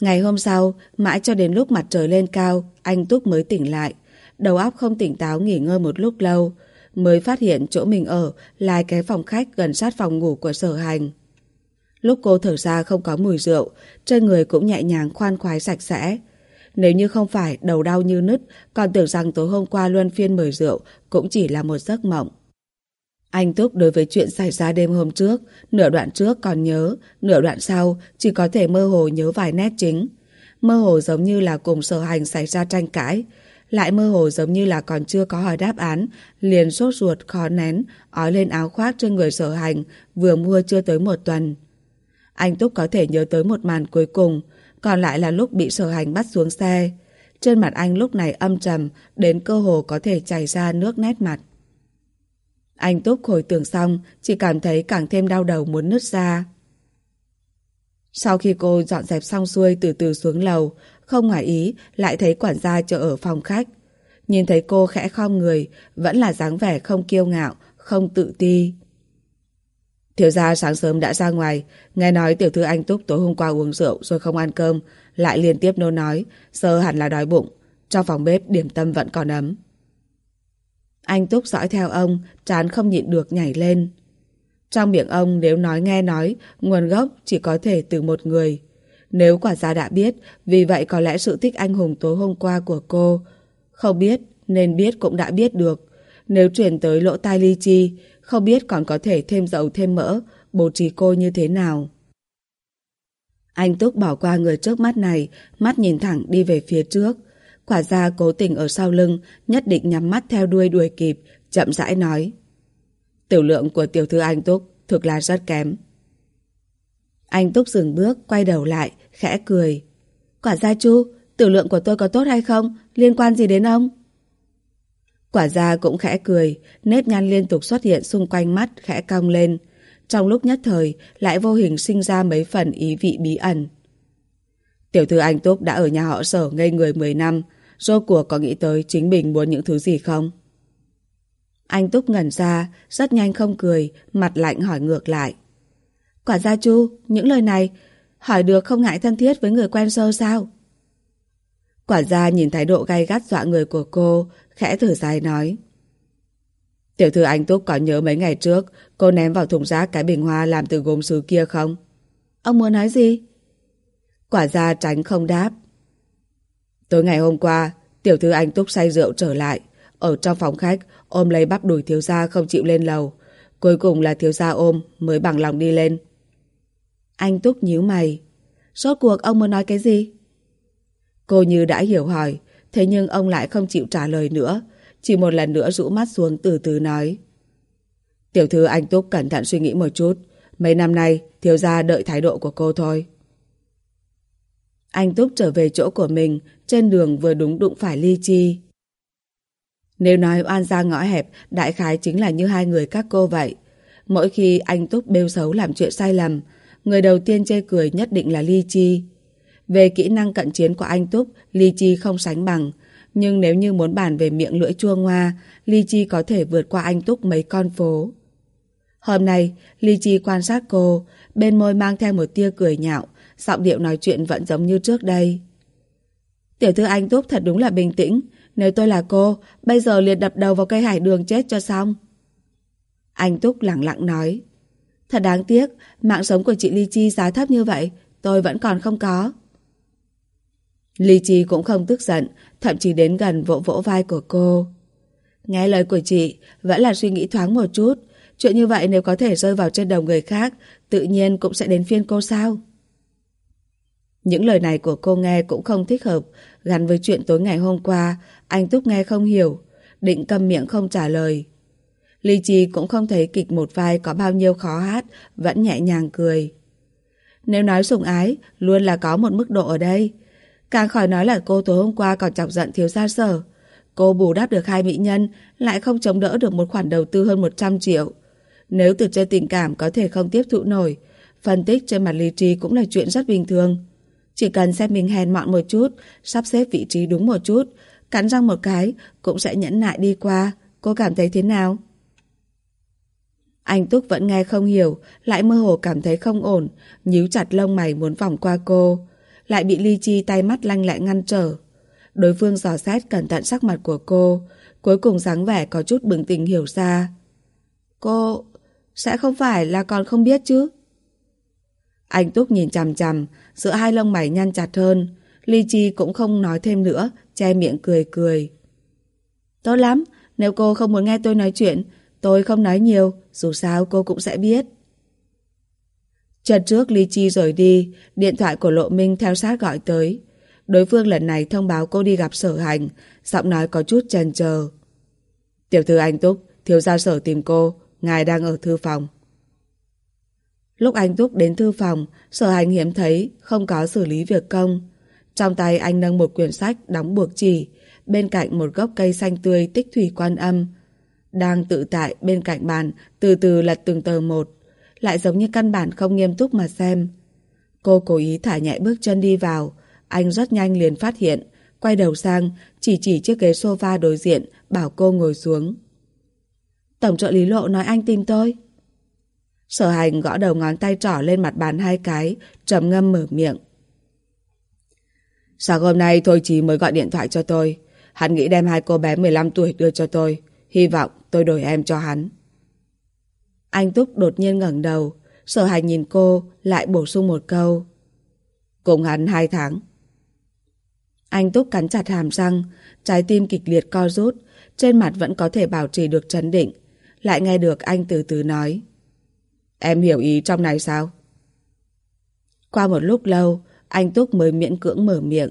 Ngày hôm sau, mãi cho đến lúc mặt trời lên cao, anh Túc mới tỉnh lại. Đầu óc không tỉnh táo nghỉ ngơi một lúc lâu, mới phát hiện chỗ mình ở là cái phòng khách gần sát phòng ngủ của sở hành. Lúc cô thở ra không có mùi rượu, trên người cũng nhẹ nhàng khoan khoái sạch sẽ. Nếu như không phải đầu đau như nứt, còn tưởng rằng tối hôm qua luân phiên mời rượu cũng chỉ là một giấc mộng. Anh Túc đối với chuyện xảy ra đêm hôm trước, nửa đoạn trước còn nhớ, nửa đoạn sau chỉ có thể mơ hồ nhớ vài nét chính. Mơ hồ giống như là cùng sở hành xảy ra tranh cãi, lại mơ hồ giống như là còn chưa có hỏi đáp án, liền sốt ruột khó nén, ói lên áo khoác trên người sở hành, vừa mua chưa tới một tuần. Anh Túc có thể nhớ tới một màn cuối cùng, còn lại là lúc bị sở hành bắt xuống xe. Trên mặt anh lúc này âm trầm, đến cơ hồ có thể chảy ra nước nét mặt. Anh Túc hồi tưởng xong, chỉ cảm thấy càng thêm đau đầu muốn nứt ra. Sau khi cô dọn dẹp xong xuôi từ từ xuống lầu, không ngoài ý lại thấy quản gia chờ ở phòng khách. Nhìn thấy cô khẽ khom người, vẫn là dáng vẻ không kiêu ngạo, không tự ti. Thiếu gia sáng sớm đã ra ngoài, nghe nói tiểu thư anh Túc tối hôm qua uống rượu rồi không ăn cơm, lại liên tiếp nô nói, sơ hẳn là đói bụng, cho phòng bếp điểm tâm vẫn còn ấm. Anh Túc dõi theo ông, chán không nhịn được nhảy lên. Trong miệng ông nếu nói nghe nói, nguồn gốc chỉ có thể từ một người. Nếu quả ra đã biết, vì vậy có lẽ sự thích anh hùng tối hôm qua của cô. Không biết, nên biết cũng đã biết được. Nếu truyền tới lỗ tai ly chi, không biết còn có thể thêm dầu thêm mỡ, bố trí cô như thế nào. Anh Túc bỏ qua người trước mắt này, mắt nhìn thẳng đi về phía trước. Quả ra cố tình ở sau lưng, nhất định nhắm mắt theo đuôi đuổi kịp, chậm rãi nói. Tiểu lượng của tiểu thư anh Túc thực là rất kém. Anh Túc dừng bước, quay đầu lại, khẽ cười. Quả gia chu, tiểu lượng của tôi có tốt hay không? Liên quan gì đến ông? Quả gia cũng khẽ cười, nếp nhăn liên tục xuất hiện xung quanh mắt, khẽ cong lên. Trong lúc nhất thời, lại vô hình sinh ra mấy phần ý vị bí ẩn. Tiểu thư anh Túc đã ở nhà họ sở ngây người 10 năm, rốt cuộc có nghĩ tới chính mình muốn những thứ gì không? Anh Túc ngẩn ra, rất nhanh không cười, mặt lạnh hỏi ngược lại. Quả gia chu, những lời này, hỏi được không ngại thân thiết với người quen sơ sao? Quả gia nhìn thái độ gay gắt dọa người của cô, khẽ thở dài nói. Tiểu thư anh Túc có nhớ mấy ngày trước cô ném vào thùng rác cái bình hoa làm từ gốm sứ kia không? Ông muốn nói gì? Quả gia tránh không đáp. Tối ngày hôm qua, tiểu thư anh Túc say rượu trở lại. Ở trong phòng khách, ôm lấy bắp đùi thiếu gia không chịu lên lầu. Cuối cùng là thiếu gia ôm mới bằng lòng đi lên. Anh Túc nhíu mày. Rốt cuộc ông muốn nói cái gì? Cô như đã hiểu hỏi, Thế nhưng ông lại không chịu trả lời nữa, chỉ một lần nữa rũ mắt xuống từ từ nói. Tiểu thư anh Túc cẩn thận suy nghĩ một chút, mấy năm nay thiếu gia đợi thái độ của cô thôi. Anh Túc trở về chỗ của mình, trên đường vừa đúng đụng phải Ly Chi. Nếu nói oan gia ngõ hẹp, đại khái chính là như hai người các cô vậy. Mỗi khi anh Túc bêu xấu làm chuyện sai lầm, người đầu tiên chê cười nhất định là Ly Chi. Về kỹ năng cận chiến của anh Túc, Ly Chi không sánh bằng. Nhưng nếu như muốn bàn về miệng lưỡi chua ngoa, Ly Chi có thể vượt qua anh Túc mấy con phố. Hôm nay, Ly Chi quan sát cô, bên môi mang theo một tia cười nhạo, giọng điệu nói chuyện vẫn giống như trước đây. Tiểu thư anh Túc thật đúng là bình tĩnh, nếu tôi là cô, bây giờ liền đập đầu vào cây hải đường chết cho xong. Anh Túc lặng lặng nói. Thật đáng tiếc, mạng sống của chị Ly Chi giá thấp như vậy, tôi vẫn còn không có. Ly Chi cũng không tức giận, thậm chí đến gần vỗ vỗ vai của cô. Nghe lời của chị, vẫn là suy nghĩ thoáng một chút. Chuyện như vậy nếu có thể rơi vào trên đầu người khác, tự nhiên cũng sẽ đến phiên cô sao? Những lời này của cô nghe cũng không thích hợp, gắn với chuyện tối ngày hôm qua, anh Túc nghe không hiểu, định cầm miệng không trả lời. Ly Chi cũng không thấy kịch một vai có bao nhiêu khó hát, vẫn nhẹ nhàng cười. Nếu nói sùng ái, luôn là có một mức độ ở đây. Càng khỏi nói là cô tối hôm qua còn chọc giận thiếu gia sở. Cô bù đắp được hai mỹ nhân, lại không chống đỡ được một khoản đầu tư hơn 100 triệu. Nếu từ trên tình cảm có thể không tiếp thụ nổi, phân tích trên mặt Ly Chi cũng là chuyện rất bình thường. Chỉ cần xem mình hèn mọn một chút, sắp xếp vị trí đúng một chút, cắn răng một cái, cũng sẽ nhẫn nại đi qua. Cô cảm thấy thế nào? Anh Túc vẫn nghe không hiểu, lại mơ hồ cảm thấy không ổn, nhíu chặt lông mày muốn vòng qua cô. Lại bị Ly Chi tay mắt lanh lại ngăn trở. Đối phương dò xét cẩn thận sắc mặt của cô, cuối cùng dáng vẻ có chút bừng tỉnh hiểu ra. Cô... sẽ không phải là còn không biết chứ? Anh Túc nhìn chằm chằm, giữa hai lông mày nhăn chặt hơn. Ly Chi cũng không nói thêm nữa, che miệng cười cười. Tốt lắm, nếu cô không muốn nghe tôi nói chuyện, tôi không nói nhiều, dù sao cô cũng sẽ biết. Chợt trước Ly Chi rời đi, điện thoại của Lộ Minh theo sát gọi tới. Đối phương lần này thông báo cô đi gặp sở hành, giọng nói có chút chần chờ. Tiểu thư anh Túc, thiếu gia sở tìm cô, ngài đang ở thư phòng. Lúc anh Túc đến thư phòng, sở hành hiếm thấy không có xử lý việc công. Trong tay anh nâng một quyển sách đóng buộc chỉ, bên cạnh một gốc cây xanh tươi tích thủy quan âm. Đang tự tại bên cạnh bàn, từ từ lật từng tờ một, lại giống như căn bản không nghiêm túc mà xem. Cô cố ý thả nhẹ bước chân đi vào, anh rất nhanh liền phát hiện, quay đầu sang, chỉ chỉ chiếc ghế sofa đối diện, bảo cô ngồi xuống. Tổng trợ lý lộ nói anh tìm tôi. Sở hành gõ đầu ngón tay trỏ lên mặt bàn hai cái, trầm ngâm mở miệng. Sáng hôm nay Thôi Chí mới gọi điện thoại cho tôi. Hắn nghĩ đem hai cô bé 15 tuổi đưa cho tôi. Hy vọng tôi đổi em cho hắn. Anh Túc đột nhiên ngẩng đầu. Sở hành nhìn cô, lại bổ sung một câu. Cùng hắn hai tháng. Anh Túc cắn chặt hàm răng, trái tim kịch liệt co rút, trên mặt vẫn có thể bảo trì được chấn định. Lại nghe được anh từ từ nói. Em hiểu ý trong này sao? Qua một lúc lâu, anh Túc mới miễn cưỡng mở miệng.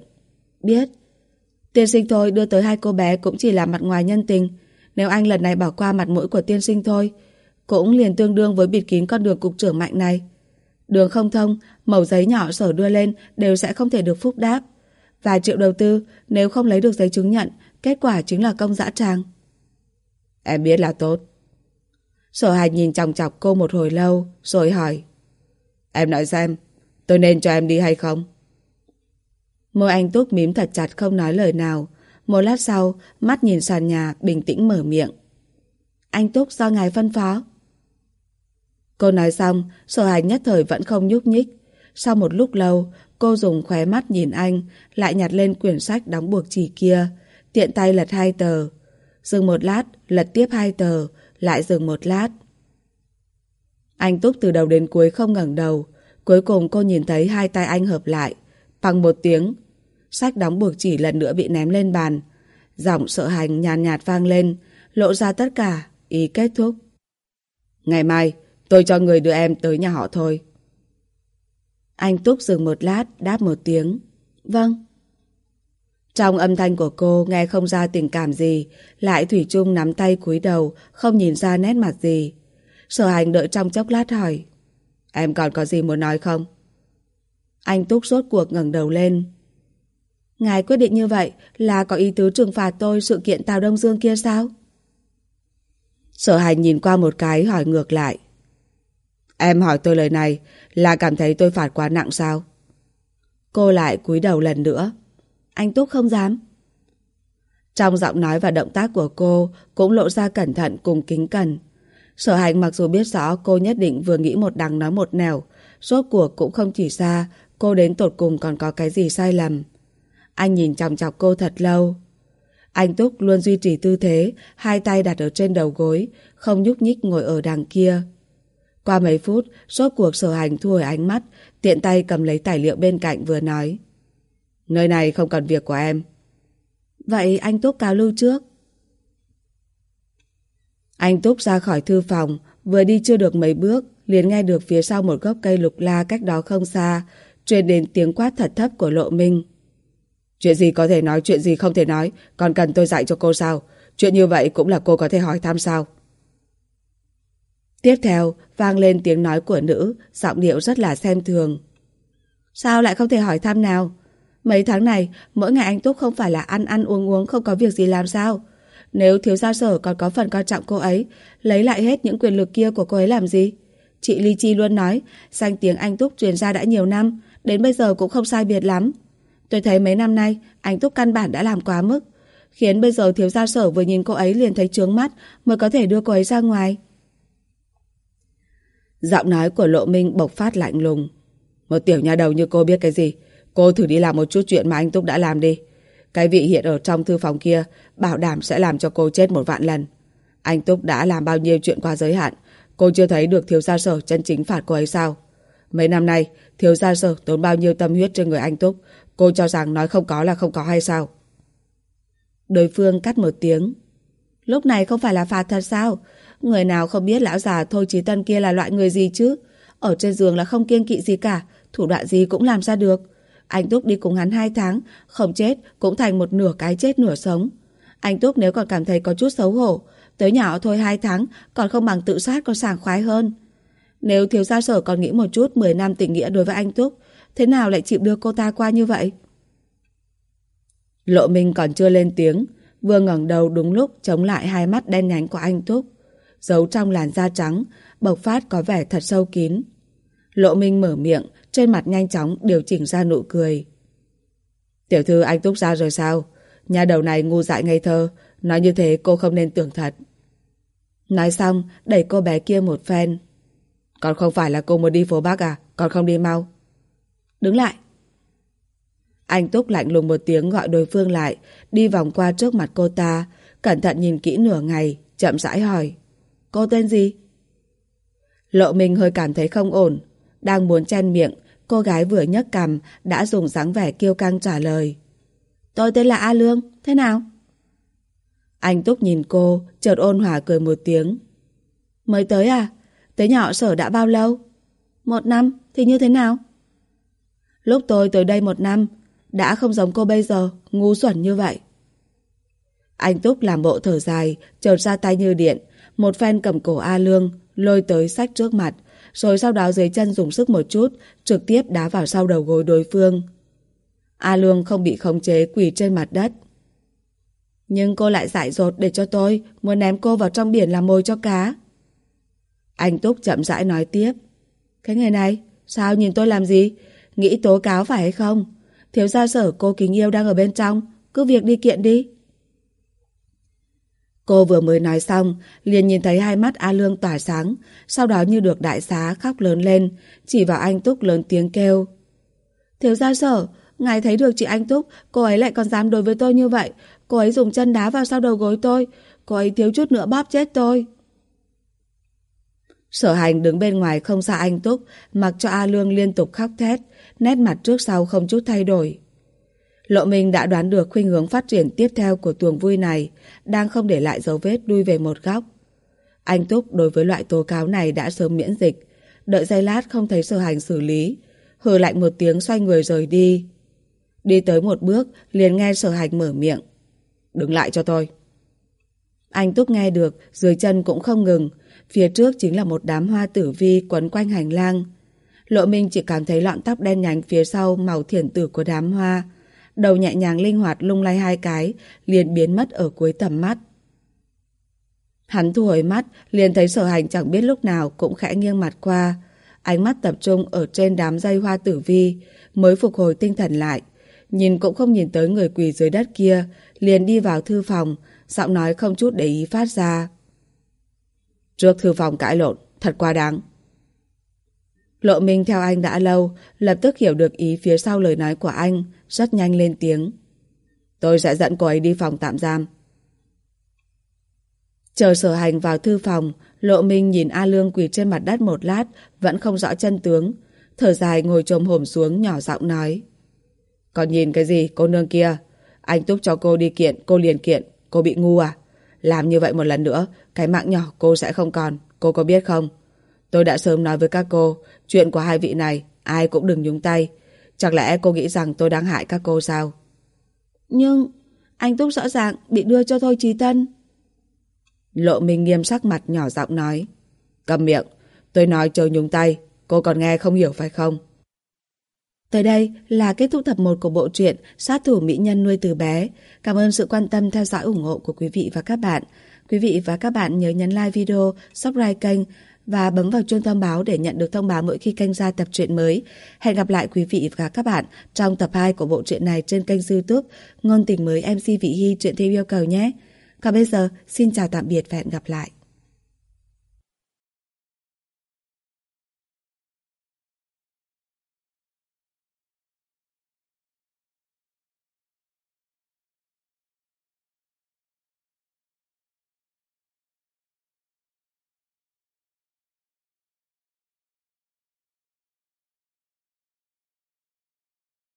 Biết. Tiên sinh thôi đưa tới hai cô bé cũng chỉ là mặt ngoài nhân tình. Nếu anh lần này bỏ qua mặt mũi của tiên sinh thôi, cũng liền tương đương với bịt kín con đường cục trưởng mạnh này. Đường không thông, mẩu giấy nhỏ sở đưa lên đều sẽ không thể được phúc đáp. Vài triệu đầu tư, nếu không lấy được giấy chứng nhận, kết quả chính là công dã tràng. Em biết là tốt. Sở hành nhìn chòng chọc cô một hồi lâu, rồi hỏi. Em nói xem, tôi nên cho em đi hay không? Môi anh Túc mím thật chặt không nói lời nào. Một lát sau, mắt nhìn sàn nhà, bình tĩnh mở miệng. Anh Túc do ngài phân phó. Cô nói xong, sở hành nhất thời vẫn không nhúc nhích. Sau một lúc lâu, cô dùng khóe mắt nhìn anh, lại nhặt lên quyển sách đóng buộc chỉ kia, tiện tay lật hai tờ. Dừng một lát, lật tiếp hai tờ, lại dừng một lát. Anh Túc từ đầu đến cuối không ngẩng đầu, cuối cùng cô nhìn thấy hai tay anh hợp lại. Bằng một tiếng, sách đóng buộc chỉ lần nữa bị ném lên bàn. Giọng sợ hành nhàn nhạt, nhạt vang lên, lộ ra tất cả, ý kết thúc. Ngày mai, tôi cho người đưa em tới nhà họ thôi. Anh Túc dừng một lát, đáp một tiếng. Vâng. Trong âm thanh của cô nghe không ra tình cảm gì, lại Thủy chung nắm tay cúi đầu, không nhìn ra nét mặt gì. Sở hành đợi trong chốc lát hỏi. Em còn có gì muốn nói không? Anh Túc rốt cuộc ngẩng đầu lên. Ngài quyết định như vậy là có ý tứ trừng phạt tôi sự kiện Tào Đông Dương kia sao? Sở hành nhìn qua một cái hỏi ngược lại. Em hỏi tôi lời này là cảm thấy tôi phạt quá nặng sao? Cô lại cúi đầu lần nữa. Anh Túc không dám. Trong giọng nói và động tác của cô cũng lộ ra cẩn thận cùng kính cẩn. Sở hành mặc dù biết rõ cô nhất định vừa nghĩ một đằng nói một nẻo, rốt cuộc cũng không chỉ ra cô đến tột cùng còn có cái gì sai lầm. Anh nhìn chòng chọc cô thật lâu. Anh Túc luôn duy trì tư thế, hai tay đặt ở trên đầu gối, không nhúc nhích ngồi ở đằng kia. Qua mấy phút, rốt cuộc sở hành thu hồi ánh mắt, tiện tay cầm lấy tài liệu bên cạnh vừa nói. Nơi này không cần việc của em. Vậy anh Túc cáo lưu trước. Anh Túc ra khỏi thư phòng, vừa đi chưa được mấy bước, liền nghe được phía sau một gốc cây lục la cách đó không xa, truyền đến tiếng quát thật thấp của Lộ Minh. Chuyện gì có thể nói, chuyện gì không thể nói, còn cần tôi dạy cho cô sao? Chuyện như vậy cũng là cô có thể hỏi thăm sao? Tiếp theo, vang lên tiếng nói của nữ, giọng điệu rất là xem thường. Sao lại không thể hỏi thăm nào? Mấy tháng này, mỗi ngày anh Túc không phải là ăn ăn uống uống không có việc gì làm sao? Nếu thiếu gia sở còn có phần coi trọng cô ấy, lấy lại hết những quyền lực kia của cô ấy làm gì? Chị Ly Chi luôn nói, danh tiếng anh Túc truyền ra đã nhiều năm, đến bây giờ cũng không sai biệt lắm. Tôi thấy mấy năm nay, anh Túc căn bản đã làm quá mức, khiến bây giờ thiếu gia sở vừa nhìn cô ấy liền thấy trướng mắt mới có thể đưa cô ấy ra ngoài. Giọng nói của Lộ Minh bộc phát lạnh lùng. Một tiểu nhà đầu như cô biết cái gì? Cô thử đi làm một chút chuyện mà anh Túc đã làm đi. Cái vị hiện ở trong thư phòng kia bảo đảm sẽ làm cho cô chết một vạn lần. Anh Túc đã làm bao nhiêu chuyện qua giới hạn. Cô chưa thấy được thiếu gia sở chân chính phạt cô ấy sao? Mấy năm nay, thiếu gia sở tốn bao nhiêu tâm huyết trên người anh Túc. Cô cho rằng nói không có là không có hay sao? Đối phương cắt một tiếng. Lúc này không phải là phạt thật sao? Người nào không biết lão già Thôi Chí Tân kia là loại người gì chứ? Ở trên giường là không kiêng kỵ gì cả, thủ đoạn gì cũng làm ra được. Anh Túc đi cùng hắn hai tháng, không chết cũng thành một nửa cái chết nửa sống. Anh Túc nếu còn cảm thấy có chút xấu hổ, tới nhỏ thôi hai tháng còn không bằng tự sát còn sảng khoái hơn. Nếu thiếu gia sở còn nghĩ một chút 10 năm tình nghĩa đối với anh Túc, thế nào lại chịu đưa cô ta qua như vậy? Lộ Minh còn chưa lên tiếng, vừa ngẩng đầu đúng lúc chống lại hai mắt đen nhánh của anh Túc. Giấu trong làn da trắng, bộc phát có vẻ thật sâu kín. Lộ Minh mở miệng, trên mặt nhanh chóng điều chỉnh ra nụ cười. Tiểu thư anh Túc ra rồi sao? Nhà đầu này ngu dại ngây thơ, nói như thế cô không nên tưởng thật. Nói xong, đẩy cô bé kia một phen. Còn không phải là cô muốn đi phố Bắc à? Còn không đi mau. Đứng lại. Anh Túc lạnh lùng một tiếng gọi đối phương lại, đi vòng qua trước mặt cô ta, cẩn thận nhìn kỹ nửa ngày, chậm rãi hỏi. Cô tên gì? Lộ mình hơi cảm thấy không ổn, đang muốn chen miệng, cô gái vừa nhấc cằm đã dùng dáng vẻ kiêu căng trả lời. Tôi tên là A Lương, thế nào? Anh Túc nhìn cô, chợt ôn hòa cười một tiếng. Mới tới à? Tới nhỏ sở đã bao lâu? Một năm, thì như thế nào? Lúc tôi tới đây một năm, đã không giống cô bây giờ, ngu xuẩn như vậy. Anh Túc làm bộ thở dài, chợt ra tay như điện, một phen cầm cổ A Lương, lôi tới sách trước mặt, rồi sau đó dưới chân dùng sức một chút, trực tiếp đá vào sau đầu gối đối phương. A Lương không bị khống chế quỳ trên mặt đất. Nhưng cô lại giải dột để cho tôi, muốn ném cô vào trong biển làm mồi cho cá. Anh Túc chậm rãi nói tiếp. Cái người này, sao nhìn tôi làm gì? Nghĩ tố cáo phải hay không? Thiếu gia sở cô kính yêu đang ở bên trong, cứ việc đi kiện đi. Cô vừa mới nói xong, liền nhìn thấy hai mắt A Lương tỏa sáng, sau đó như được đại xá khóc lớn lên, chỉ vào anh Túc lớn tiếng kêu. Thiếu gia sở, ngài thấy được chị anh Túc, cô ấy lại còn dám đối với tôi như vậy, cô ấy dùng chân đá vào sau đầu gối tôi, cô ấy thiếu chút nữa bóp chết tôi. Sở hành đứng bên ngoài không xa anh Túc, mặc cho A Lương liên tục khóc thét, nét mặt trước sau không chút thay đổi. Lộ Minh đã đoán được khuynh hướng phát triển tiếp theo của tuồng vui này, đang không để lại dấu vết đuôi về một góc. Anh Túc đối với loại tố cáo này đã sớm miễn dịch, đợi giây lát không thấy sở hành xử lý, hừ lạnh một tiếng xoay người rời đi. Đi tới một bước, liền nghe sở hành mở miệng. Đứng lại cho tôi. Anh Túc nghe được, dưới chân cũng không ngừng. Phía trước chính là một đám hoa tử vi quấn quanh hành lang. Lộ Minh chỉ cảm thấy lọn tóc đen nhánh phía sau màu thiển tử của đám hoa. Đầu nhẹ nhàng linh hoạt lung lay hai cái, liền biến mất ở cuối tầm mắt. Hắn thu hồi mắt, liền thấy sở hành chẳng biết lúc nào cũng khẽ nghiêng mặt qua. Ánh mắt tập trung ở trên đám dây hoa tử vi, mới phục hồi tinh thần lại. Nhìn cũng không nhìn tới người quỳ dưới đất kia, liền đi vào thư phòng, giọng nói không chút để ý phát ra. Trước thư phòng cãi lộn, thật quá đáng. Lộ Minh theo anh đã lâu, lập tức hiểu được ý phía sau lời nói của anh, rất nhanh lên tiếng. Tôi sẽ dẫn cô ấy đi phòng tạm giam. Chờ sở hành vào thư phòng, Lộ Minh nhìn A Lương quỳ trên mặt đất một lát, vẫn không rõ chân tướng. Thở dài ngồi trồm hổm xuống nhỏ giọng nói. Còn nhìn cái gì cô nương kia? Anh túc cho cô đi kiện, cô liền kiện. Cô bị ngu à? Làm như vậy một lần nữa, cái mạng nhỏ cô sẽ không còn. Cô có biết không? Tôi đã sớm nói với các cô, chuyện của hai vị này, ai cũng đừng nhúng tay. Chẳng lẽ cô nghĩ rằng tôi đang hại các cô sao? Nhưng, anh Túc rõ ràng bị đưa cho Thôi Trí Tân. Lộ Minh nghiêm sắc mặt nhỏ giọng nói. Cầm miệng, tôi nói chơi nhúng tay, cô còn nghe không hiểu phải không? Tới đây là kết thúc tập 1 của bộ truyện Sát thủ mỹ nhân nuôi từ bé. Cảm ơn sự quan tâm theo dõi ủng hộ của quý vị và các bạn. Quý vị và các bạn nhớ nhấn like video, subscribe kênh và bấm vào chuông thông báo để nhận được thông báo mỗi khi kênh ra tập truyện mới. Hẹn gặp lại quý vị và các bạn trong tập 2 của bộ truyện này trên kênh youtube Ngôn tình mới MC Vị Hy truyện theo yêu cầu nhé. Còn bây giờ, xin chào tạm biệt và hẹn gặp lại.